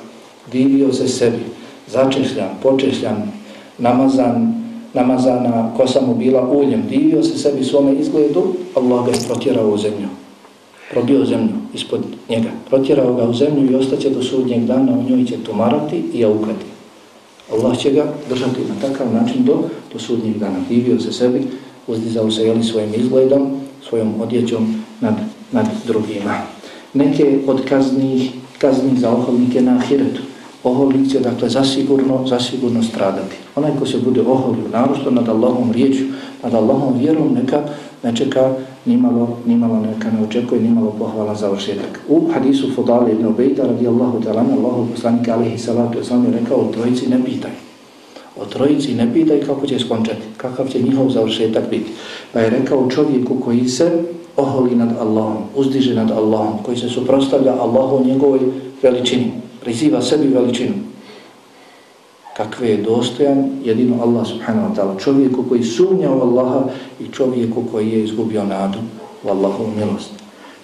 divio se sebi, začešljan, počešljan, namazan, namazana kosa mu bila uljem, divio se sebi svome izgledu, Allah ga je protjerao u zemlju. Probio zemlju ispod njega. Protjerao ga u zemlju i ostaće do sudnjeg dana, u njoj će tumarati i jaukati. Allah će ga držati na takav način do, do sudnjeg dana. Divio se sebi, uzdizao se jeli svojim izgledom, svojom odjećom nad, nad drugima. Neke od kaznih, kaznih za okolnike na ahiretu oholnik će dakle zasigurno, zasigurno stradati. Onaj ko se bude oholio narošto nad Allahom riječu, nad Allahom vjerom, neka ne čeka nimalo, nimalo neka ne očekuje nimalo pohvala za ošetak. U hadisu Fudali ibn Ubejta radijallahu ta'ala, Allahu poslanika alihi salatu je sam je rekao, o trojici ne pitaj. O trojici ne pitaj kako će skončati, kakav će njihov završetak biti. Pa je rekao čovjeku koji se oholi nad Allahom, uzdiže nad Allahom, koji se suprostavlja Allahu njegovoj veličini priziva sebi veličinu. Kakve je dostojan jedino Allah subhanahu wa ta'ala. Čovjeku koji sumnja u Allaha i čovjeku koji je izgubio nadu u Allahovu milost.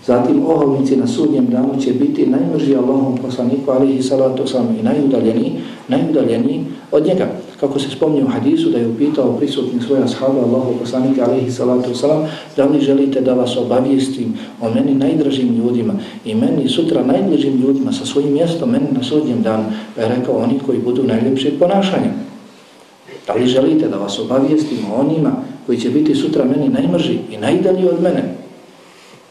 Zatim oholnici na sudnjem danu će biti najmrži Allahom poslaniku alihi salatu sam i najudaljeniji, najudaljeniji od njega kako se spomnio u hadisu da je upitao prisutnih svoja shaba Allahu poslanika alaihi salatu wasalam da li želite da vas obavijestim o meni najdražim ljudima i meni sutra najbližim ljudima sa svojim mjestom meni na sudnjem danu? Pa je rekao oni koji budu najljepšeg ponašanja. Da li želite da vas obavijestim o onima koji će biti sutra meni najmrži i najdalji od mene?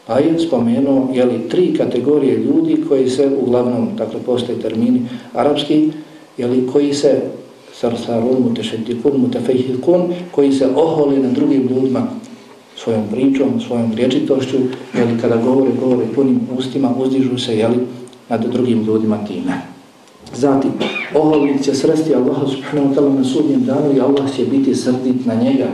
Pa je spomenuo jeli, tri kategorije ljudi koji se uglavnom, dakle postoje termini arapski, jeli, koji se sarsarun, mutešedikun, mutefejhikun, koji se ohole na drugim ljudima svojom pričom, svojom rječitošću, jeli kada govore, govore punim ustima, uzdižu se jeli, nad drugim ljudima time. Zatim, oholnik će sresti Allaha subhanahu wa ta'la na sudnjem danu i Allah će biti srdit na njega.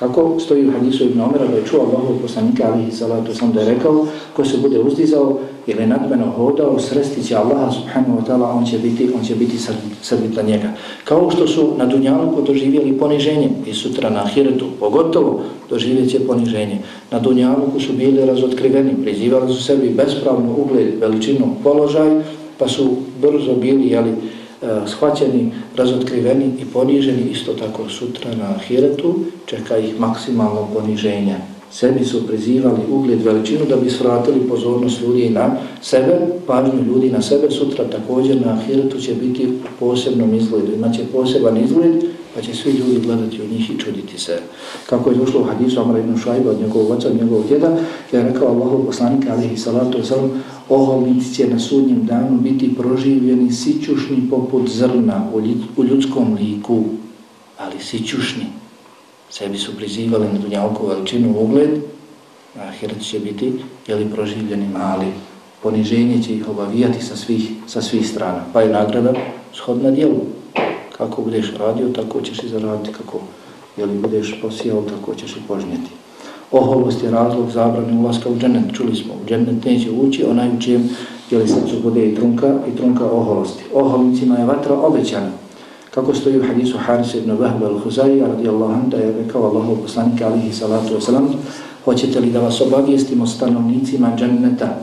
Kako stoji u hadisu Ibn Omera da je čuo Allahov poslanika alihi salatu sam da je rekao ko se bude uzdizao ili nadmeno hodao, sresti će Allaha subhanahu wa ta'ala, on će biti, on će biti srbit na njega. Kao što su na Dunjaluku doživjeli poniženje i sutra na Ahiretu, pogotovo doživjet će poniženje. Na Dunjaluku su bili razotkriveni, prizivali su sebi bespravno ugled, veličinu, položaj, pa su brzo bili, jeli, E, shvaćeni, razotkriveni i poniženi, isto tako sutra na Ahiretu, čeka ih maksimalno poniženje sebi su prizivali ugled veličinu da bi svratili pozornost ljudi na sebe, pažnju ljudi na sebe, sutra također na ahiretu će biti u posebnom izgledu, imaće poseban izgled, pa će svi ljudi gledati u njih i čuditi se. Kako je došlo u hadisu Amra ibn Šajba od njegovog oca, od njegovog djeda, je rekao Allahu poslanika alihi salatu wasalam, oholnici će na sudnjem danu biti proživljeni sićušni poput zrna u ljudskom liku, ali sićušni sebi su prizivali na dunjalku veličinu ugled, a ahiret će biti jeli proživljeni mali. Poniženje će ih obavijati sa svih, sa svih strana. Pa je nagrada shodna dijelu. Kako budeš radio, tako ćeš i zaraditi. Kako jeli budeš posijao, tako ćeš i požnjeti. Oholost je razlog zabrane ulaska u džennet. Čuli smo, u džennet neće ući, onaj u čijem jeli srcu bude i trunka, i trunka oholosti. Oholnicima je vatra obećana. Kako stoji u hadisu Harisa ibn Vahba al-Huzari, radijallahu anhu, da je rekao Allahov poslanika alihi salatu wasalam, hoćete li da vas obavijestimo stanovnicima dženneta?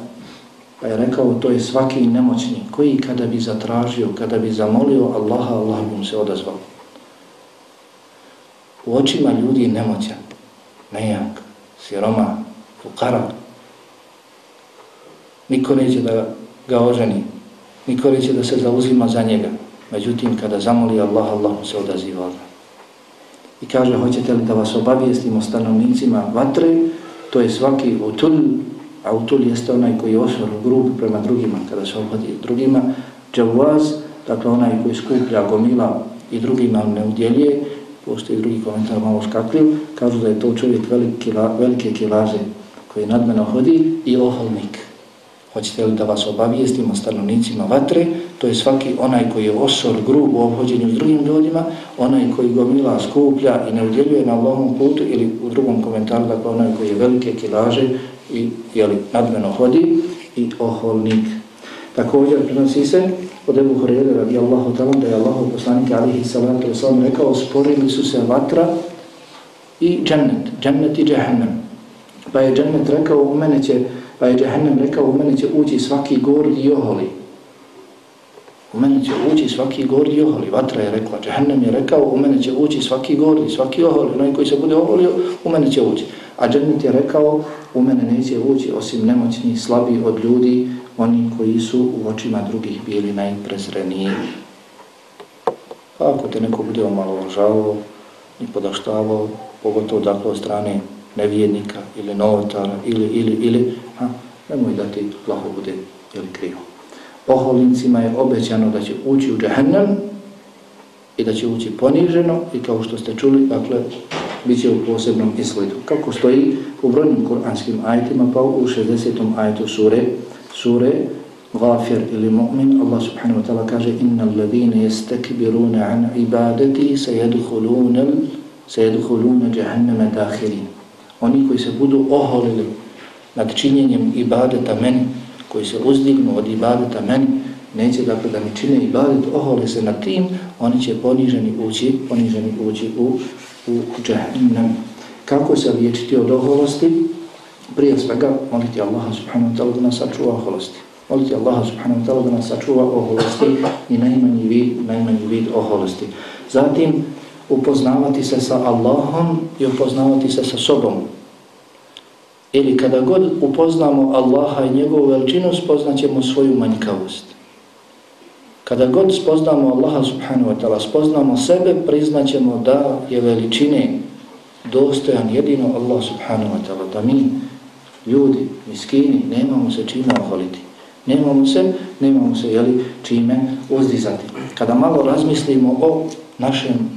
Pa je rekao, to je svaki nemoćni koji kada bi zatražio, kada bi zamolio Allaha, Allah bi mu se odazvao. U očima ljudi je nemoćan, nejak, siroma, fukara. Niko neće da ga oženi, niko neće da se zauzima za njega. Međutim, kada zamoli Allah, Allah mu se odaziva. I kaže, hoćete li da vas obavijestimo stanovnicima vatre, to je svaki utul, a utul jeste onaj koji je osvor grub prema drugima, kada se obhodi drugima, džavaz, dakle onaj koji skuplja gomila i drugima ne udjelje, postoji drugi komentar malo skakljiv, kažu da je to čovjek velike, velike kilaže koji nadmeno hodi i oholnik. Hoćete li da vas obavijestimo stanovnicima vatre, to je svaki onaj koji je osor, grub u obhođenju s drugim ljudima, onaj koji gomila, skuplja i ne udjeljuje na Allahom putu ili u drugom komentaru, dakle onaj koji je velike kilaže i jeli, nadmeno hodi i oholnik. Također prenosi se od Ebu Horeira radijallahu talan da je Allahu poslanik alihi salatu wasalam rekao sporili su se vatra i džennet, džennet i džehennem. Pa je džennet rekao u mene će Pa je Džahennem rekao, u mene će ući svaki gordi i oholi. U mene će ući svaki gordi i oholi. Vatra je rekla, Džahennem je rekao, u mene će ući svaki gordi, svaki oholi. Onaj koji se bude oholio, u mene će ući. A Džennet je rekao, u mene neće ući osim nemoćni, slabi od ljudi, oni koji su u očima drugih bili najprezreniji. Pa ako te neko bude omalo žao, ni podaštavao, pogotovo dakle od strane nevjednika ili novotara ili, ili, ili, ha, nemoj da ti plaho bude ili krivo. Oholincima je obećano da će ući u džahennem i da će ući poniženo i kao što ste čuli, dakle, bit će u posebnom izgledu. Kako stoji u brojnim kuranskim ajitima, pa u 60. ajitu sure, sure Gafir ili mu'min, Allah subhanahu wa ta'ala kaže Inna alladhine jestekbiruna an ibadati se jedhuluna jahannama dakhirin oni koji se budu oholili nad činjenjem ibadeta meni, koji se uzdignu od ibadeta meni, neće dakle da mi čine ibadet, ohole se nad tim, oni će poniženi ući, poniženi ući u, u džahnem. Kako se liječiti od oholosti? Prije svega moliti Allaha subhanahu wa ta'ala da nas sačuva oholosti. Moliti Allaha subhanahu wa ta'ala da nas sačuva oholosti i najmanji vid, najmanji vid oholosti. Zatim, upoznavati se sa Allahom i upoznavati se sa sobom. Ili kada god upoznamo Allaha i njegovu veličinu, spoznaćemo svoju manjkavost. Kada god spoznamo Allaha subhanahu wa ta'ala, spoznamo sebe, priznaćemo da je veličine dostojan jedino Allah subhanahu wa ta'ala, da mi, ljudi, miskini, nemamo se čime oholiti. Nemamo se, nemamo se, jeli, čime uzdizati. Kada malo razmislimo o našem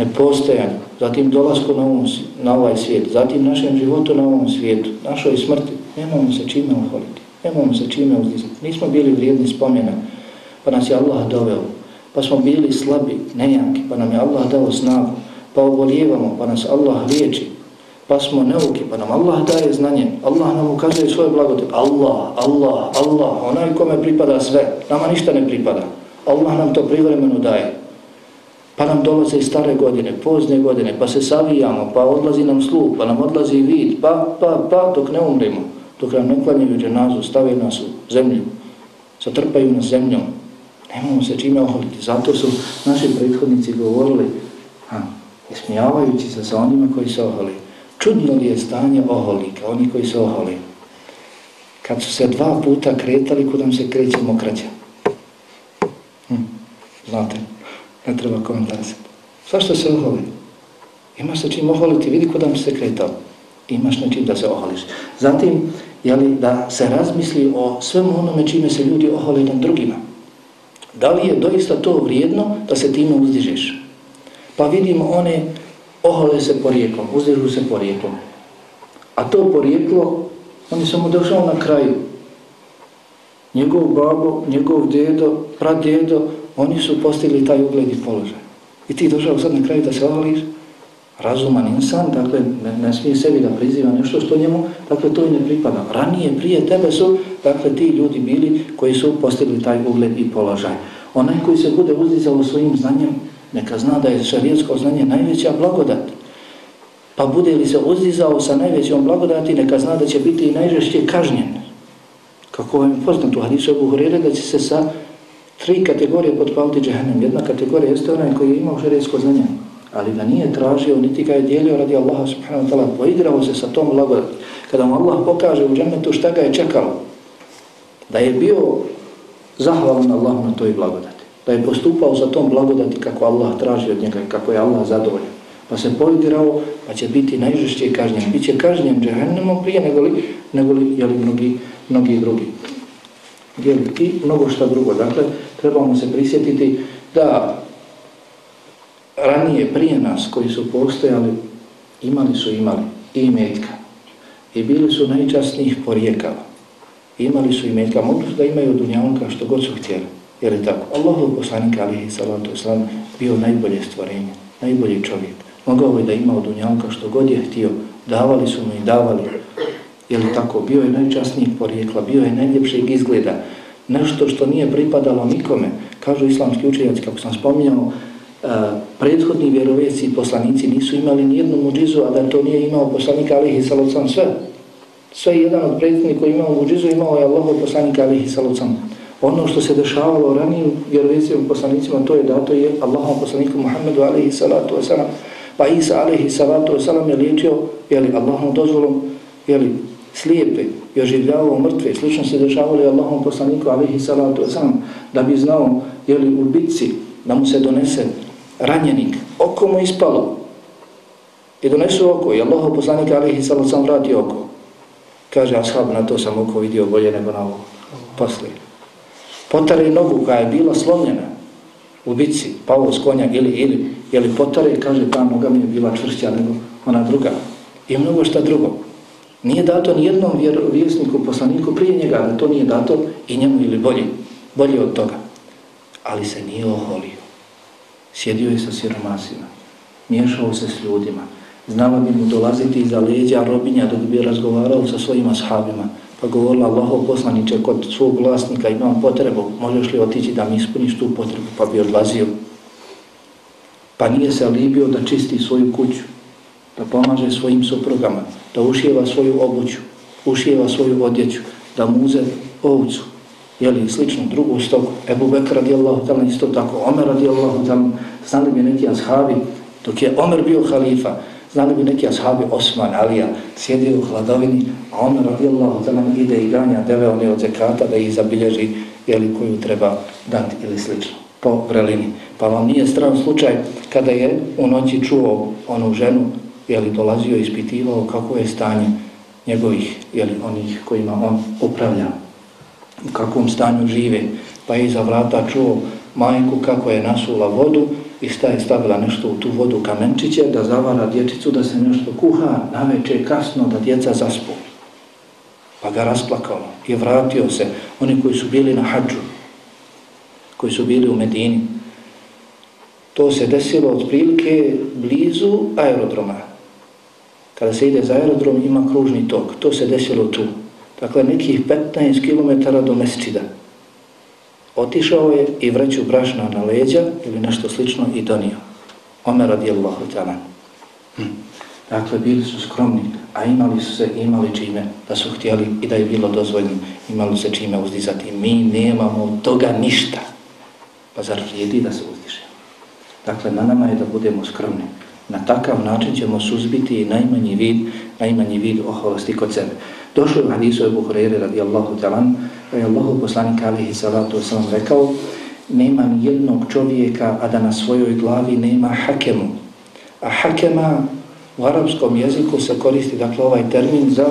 nepostojanju, zatim dolasku na, ovom, na ovaj svijet, zatim našem životu na ovom svijetu, našoj smrti, nemamo se čime uholiti, nemamo se čime uzdizati. Nismo bili vrijedni spomena, pa nas je Allah doveo, pa smo bili slabi, nejaki, pa nam je Allah dao snagu, pa obolijevamo, pa nas Allah liječi, pa smo neuki, pa nam Allah daje znanje, Allah nam ukazuje svoje blagote, Allah, Allah, Allah, onaj kome pripada sve, nama ništa ne pripada, Allah nam to privremeno daje, pa nam dolaze stare godine, pozne godine, pa se savijamo, pa odlazi nam sluh, pa nam odlazi vid, pa, pa, pa, dok ne umrimo, dok nam ne klanjaju dženazu, stave nas u zemlju, zatrpaju nas zemljom, nemamo se čime oholiti, zato su naši prethodnici govorili, ha, ismijavajući se sa onima koji se oholi, čudno li je stanje oholika, oni koji se oholi, kad su se dva puta kretali, kudam se krećemo mokraća. Hm, znate, ne treba komentarisati. Zašto se oholi? Imaš se čim oholiti, vidi kod vam se kretao. Imaš na čim da se oholiš. Zatim, jeli, da se razmisli o svemu onome čime se ljudi oholi jedan drugima. Da li je doista to vrijedno da se time uzdižeš? Pa vidimo one ohole se porijeklom, uzdižu se porijeklom. A to porijeklo, on je samo došao na kraju. Njegov babo, njegov dedo, pradedo, oni su postigli taj ugled i položaj. I ti došao sad na kraju da se ohališ, razuman insan, dakle, ne, ne smije sebi da priziva nešto što njemu, dakle, to i ne pripada. Ranije, prije tebe su, dakle, ti ljudi bili koji su postigli taj ugled i položaj. Onaj koji se bude uzdizao svojim znanjem, neka zna da je šarijetsko znanje najveća blagodat. Pa bude li se uzdizao sa najvećom blagodati, neka zna da će biti i najžešće kažnjen Kako vam je poznato u hadisu Abu Hurere da će se sa tri kategorije potpaliti džehennem. Jedna kategorija jeste onaj koji je imao šerijsko znanje, ali ga nije tražio, niti ga je dijelio radi Allaha subhanahu wa ta'ala, poigrao se sa tom blagodati. Kada mu Allah pokaže u džennetu šta ga je čekalo, da je bio zahvalan Allahu na toj blagodati, da je postupao sa tom blagodati kako Allah traži od njega i kako je Allah zadovoljan, pa se poigrao, pa će biti najžešće kažnjen. Biće kažnjen džahennemom prije nego li, nego li jeli, mnogi, mnogi drugi vjeru I mnogo šta drugo. Dakle, trebamo se prisjetiti da ranije prije nas koji su postojali, imali su imali i metka i bili su najčastnijih porijekava. Imali su i metka, mogli su da imaju dunjavnka što god su htjeli. Jer je tako, Allahu poslanik alihi salatu islam bio najbolje stvorenje, najbolji čovjek. Mogao bi da ima od dunjavnka što god je htio, davali su mu i davali. Jer tako, bio je najčastnijih porijekla, bio je najljepšeg izgleda, nešto što nije pripadalo nikome. Kažu islamski učenjaci, kako sam spominjao, prethodni vjeroveci i poslanici nisu imali nijednu muđizu, a da to nije imao poslanik alihi salocam sve. Sve jedan od prethodnih koji imao muđizu imao je Allahov poslanik alihi salocam. Ono što se dešavalo ranijim vjerovecijom poslanicima, to je dato je Allahom poslaniku Muhammedu alihi salatu wasalam, pa Isa alihi salatu wasalam je liječio, jeli, Allahom dozvolom, jeli, slijepe i oživljavao mrtve. Slično se dešavali Allahom poslaniku alihi salatu sam, da bi znao, je li u bitci, da mu se donese ranjenik, oko mu ispalo i donesu oko i Allah poslanika alihi salatu sam vrati oko. Kaže ashab, na to sam oko vidio bolje nego na ovo. Poslije. Potare nogu koja je bila slomljena u bitci, pao s konja ili, ili, ili potare, kaže, ta noga mi je bila čvršća nego ona druga. I mnogo šta drugo. Nije dato ni jednom vjerovjesniku, poslaniku prije njega, ali to nije dato i njemu ili bolje, bolje od toga. Ali se nije oholio. Sjedio je sa siromasima, miješao se s ljudima, znala bi mu dolaziti iza leđa robinja dok bi razgovarao sa svojim ashabima, pa govorila Allaho poslaniče, kod svog vlasnika imam potrebu, možeš li otići da mi ispuniš tu potrebu, pa bi odlazio. Pa nije se libio da čisti svoju kuću, da pomaže svojim suprugama, da ušijeva svoju obuću, ušijeva svoju odjeću, da muze ovcu, jeli, slično, drugu stoku, Ebu Bekr radijallahu ta'ala isto tako, Omer radijallahu ta'ala, znali bi neki ashabi, dok je Omer bio halifa, znali bi neki ashabi Osman, Alija, sjedio u hladovini, a Omer radijallahu ta'ala ide i ganja deve one od zekata da ih zabilježi, jeli, koju treba dati ili slično, po vrelini. Pa vam nije stran slučaj kada je u noći čuo onu ženu, jeli, dolazio i ispitivao kako je stanje njegovih, jeli, onih kojima on upravlja u kakvom stanju žive, pa je iza vrata čuo majku kako je nasula vodu i sta je stavila nešto u tu vodu kamenčiće da zavara dječicu da se nešto kuha na večer kasno da djeca zaspu. Pa ga rasplakalo i vratio se oni koji su bili na hađu, koji su bili u Medini. To se desilo od prilike blizu aerodroma. Kada se ide za aerodrom ima kružni tok. To se desilo tu dakle nekih 15 km do mesčida. Otišao je i vreću brašna na leđa ili nešto slično i donio. Omer radijallahu ta'ala. Hm. Dakle, bili su skromni, a imali su se, imali čime da su htjeli i da je bilo dozvoljno, imali se čime uzdizati. Mi nemamo toga ništa. Pa zar vrijedi da se uzdiše? Dakle, na nama je da budemo skromni. Na takav način ćemo suzbiti najmanji vid, najmanji vid oholosti kod sebe. Došlo je u hadisu Ebu Hureyre radijallahu talan, da je Allahu poslanik alihi salatu wasalam rekao, nema jednog čovjeka, a da na svojoj glavi nema hakemu. A hakema u arapskom jeziku se koristi, dakle, ovaj termin za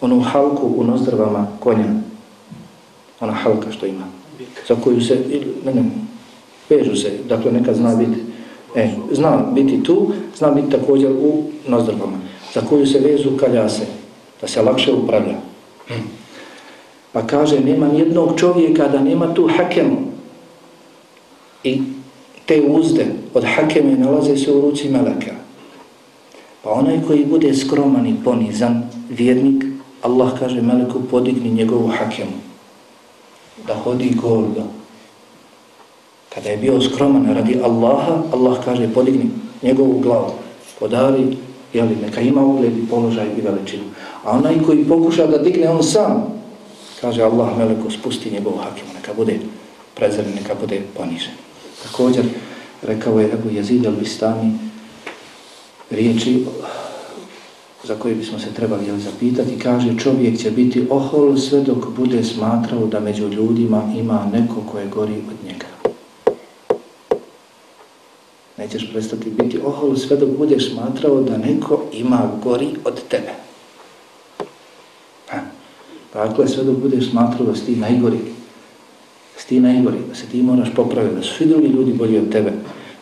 onu halku u nozdrvama konja. Ona halka što ima. Za koju se, ne, ne, vežu se, dakle, nekad zna biti, e, zna biti tu, zna biti također u nozdrbama, za koju se vezu kaljase da se lakše upravlja. Hm. Pa kaže, nema jednog čovjeka da nema tu hakemu. I te uzde od hakeme nalaze se u ruci meleka. Pa onaj koji bude skroman i ponizan, vjernik, Allah kaže meleku podigni njegovu hakemu. Da hodi gordo. Kada je bio skroman radi Allaha, Allah kaže podigni njegovu glavu. Podari, jeli, neka ima ugled i položaj i veličinu. A onaj koji pokuša da digne on sam, Kaže Allah meleko spusti njegov hakimu, neka bude prezren, neka bude ponižen. Također, rekao je Ebu Jezid al-Bistami riječi za koje bismo se trebali zapitati, kaže čovjek će biti ohol sve dok bude smatrao da među ljudima ima neko koje gori od njega. Nećeš prestati biti ohol sve dok budeš smatrao da neko ima gori od tebe. Ha. Dakle, sve dok budeš smatrao da si ti najgori, da si ti najgori, da se ti moraš popraviti, da su svi drugi ljudi bolji od tebe,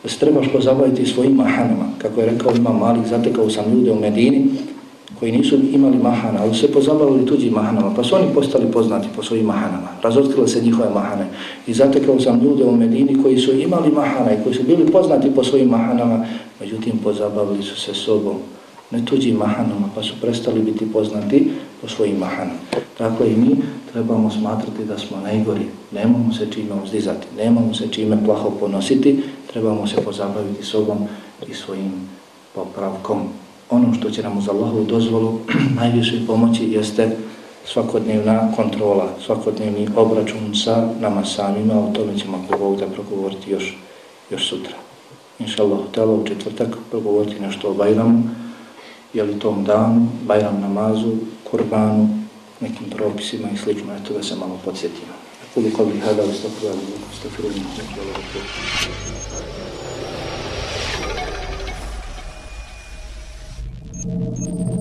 da se trebaš pozabaviti svojim mahanama. Kako je rekao Imam Malik, zatekao sam ljude u Medini, koji nisu imali mahana, ali se pozabavili tuđim mahanama, pa su oni postali poznati po svojim mahanama. Razotkrile se njihove mahane. I zatekao sam ljude u Medini koji su imali mahana i koji su bili poznati po svojim mahanama, međutim pozabavili su se sobom, ne tuđim mahanama, pa su prestali biti poznati po svojim mahanama. Dakle, i mi trebamo smatrati da smo najgori, nemamo se čime uzdizati, nemamo se čime plaho ponositi, trebamo se pozabaviti sobom i svojim popravkom ono što će nam uz Allahovu dozvolu najviše pomoći jeste svakodnevna kontrola, svakodnevni obračun sa nama samima, o tome ćemo ako Bog da progovoriti još, još sutra. Inša Allah, telo u četvrtak progovoriti nešto o Bajramu, je li tom danu, Bajram namazu, kurbanu, nekim propisima i slično, eto da se malo podsjetimo. Koliko bih hada, ustafirali, ustafirali, ustafirali, Thank Thank you.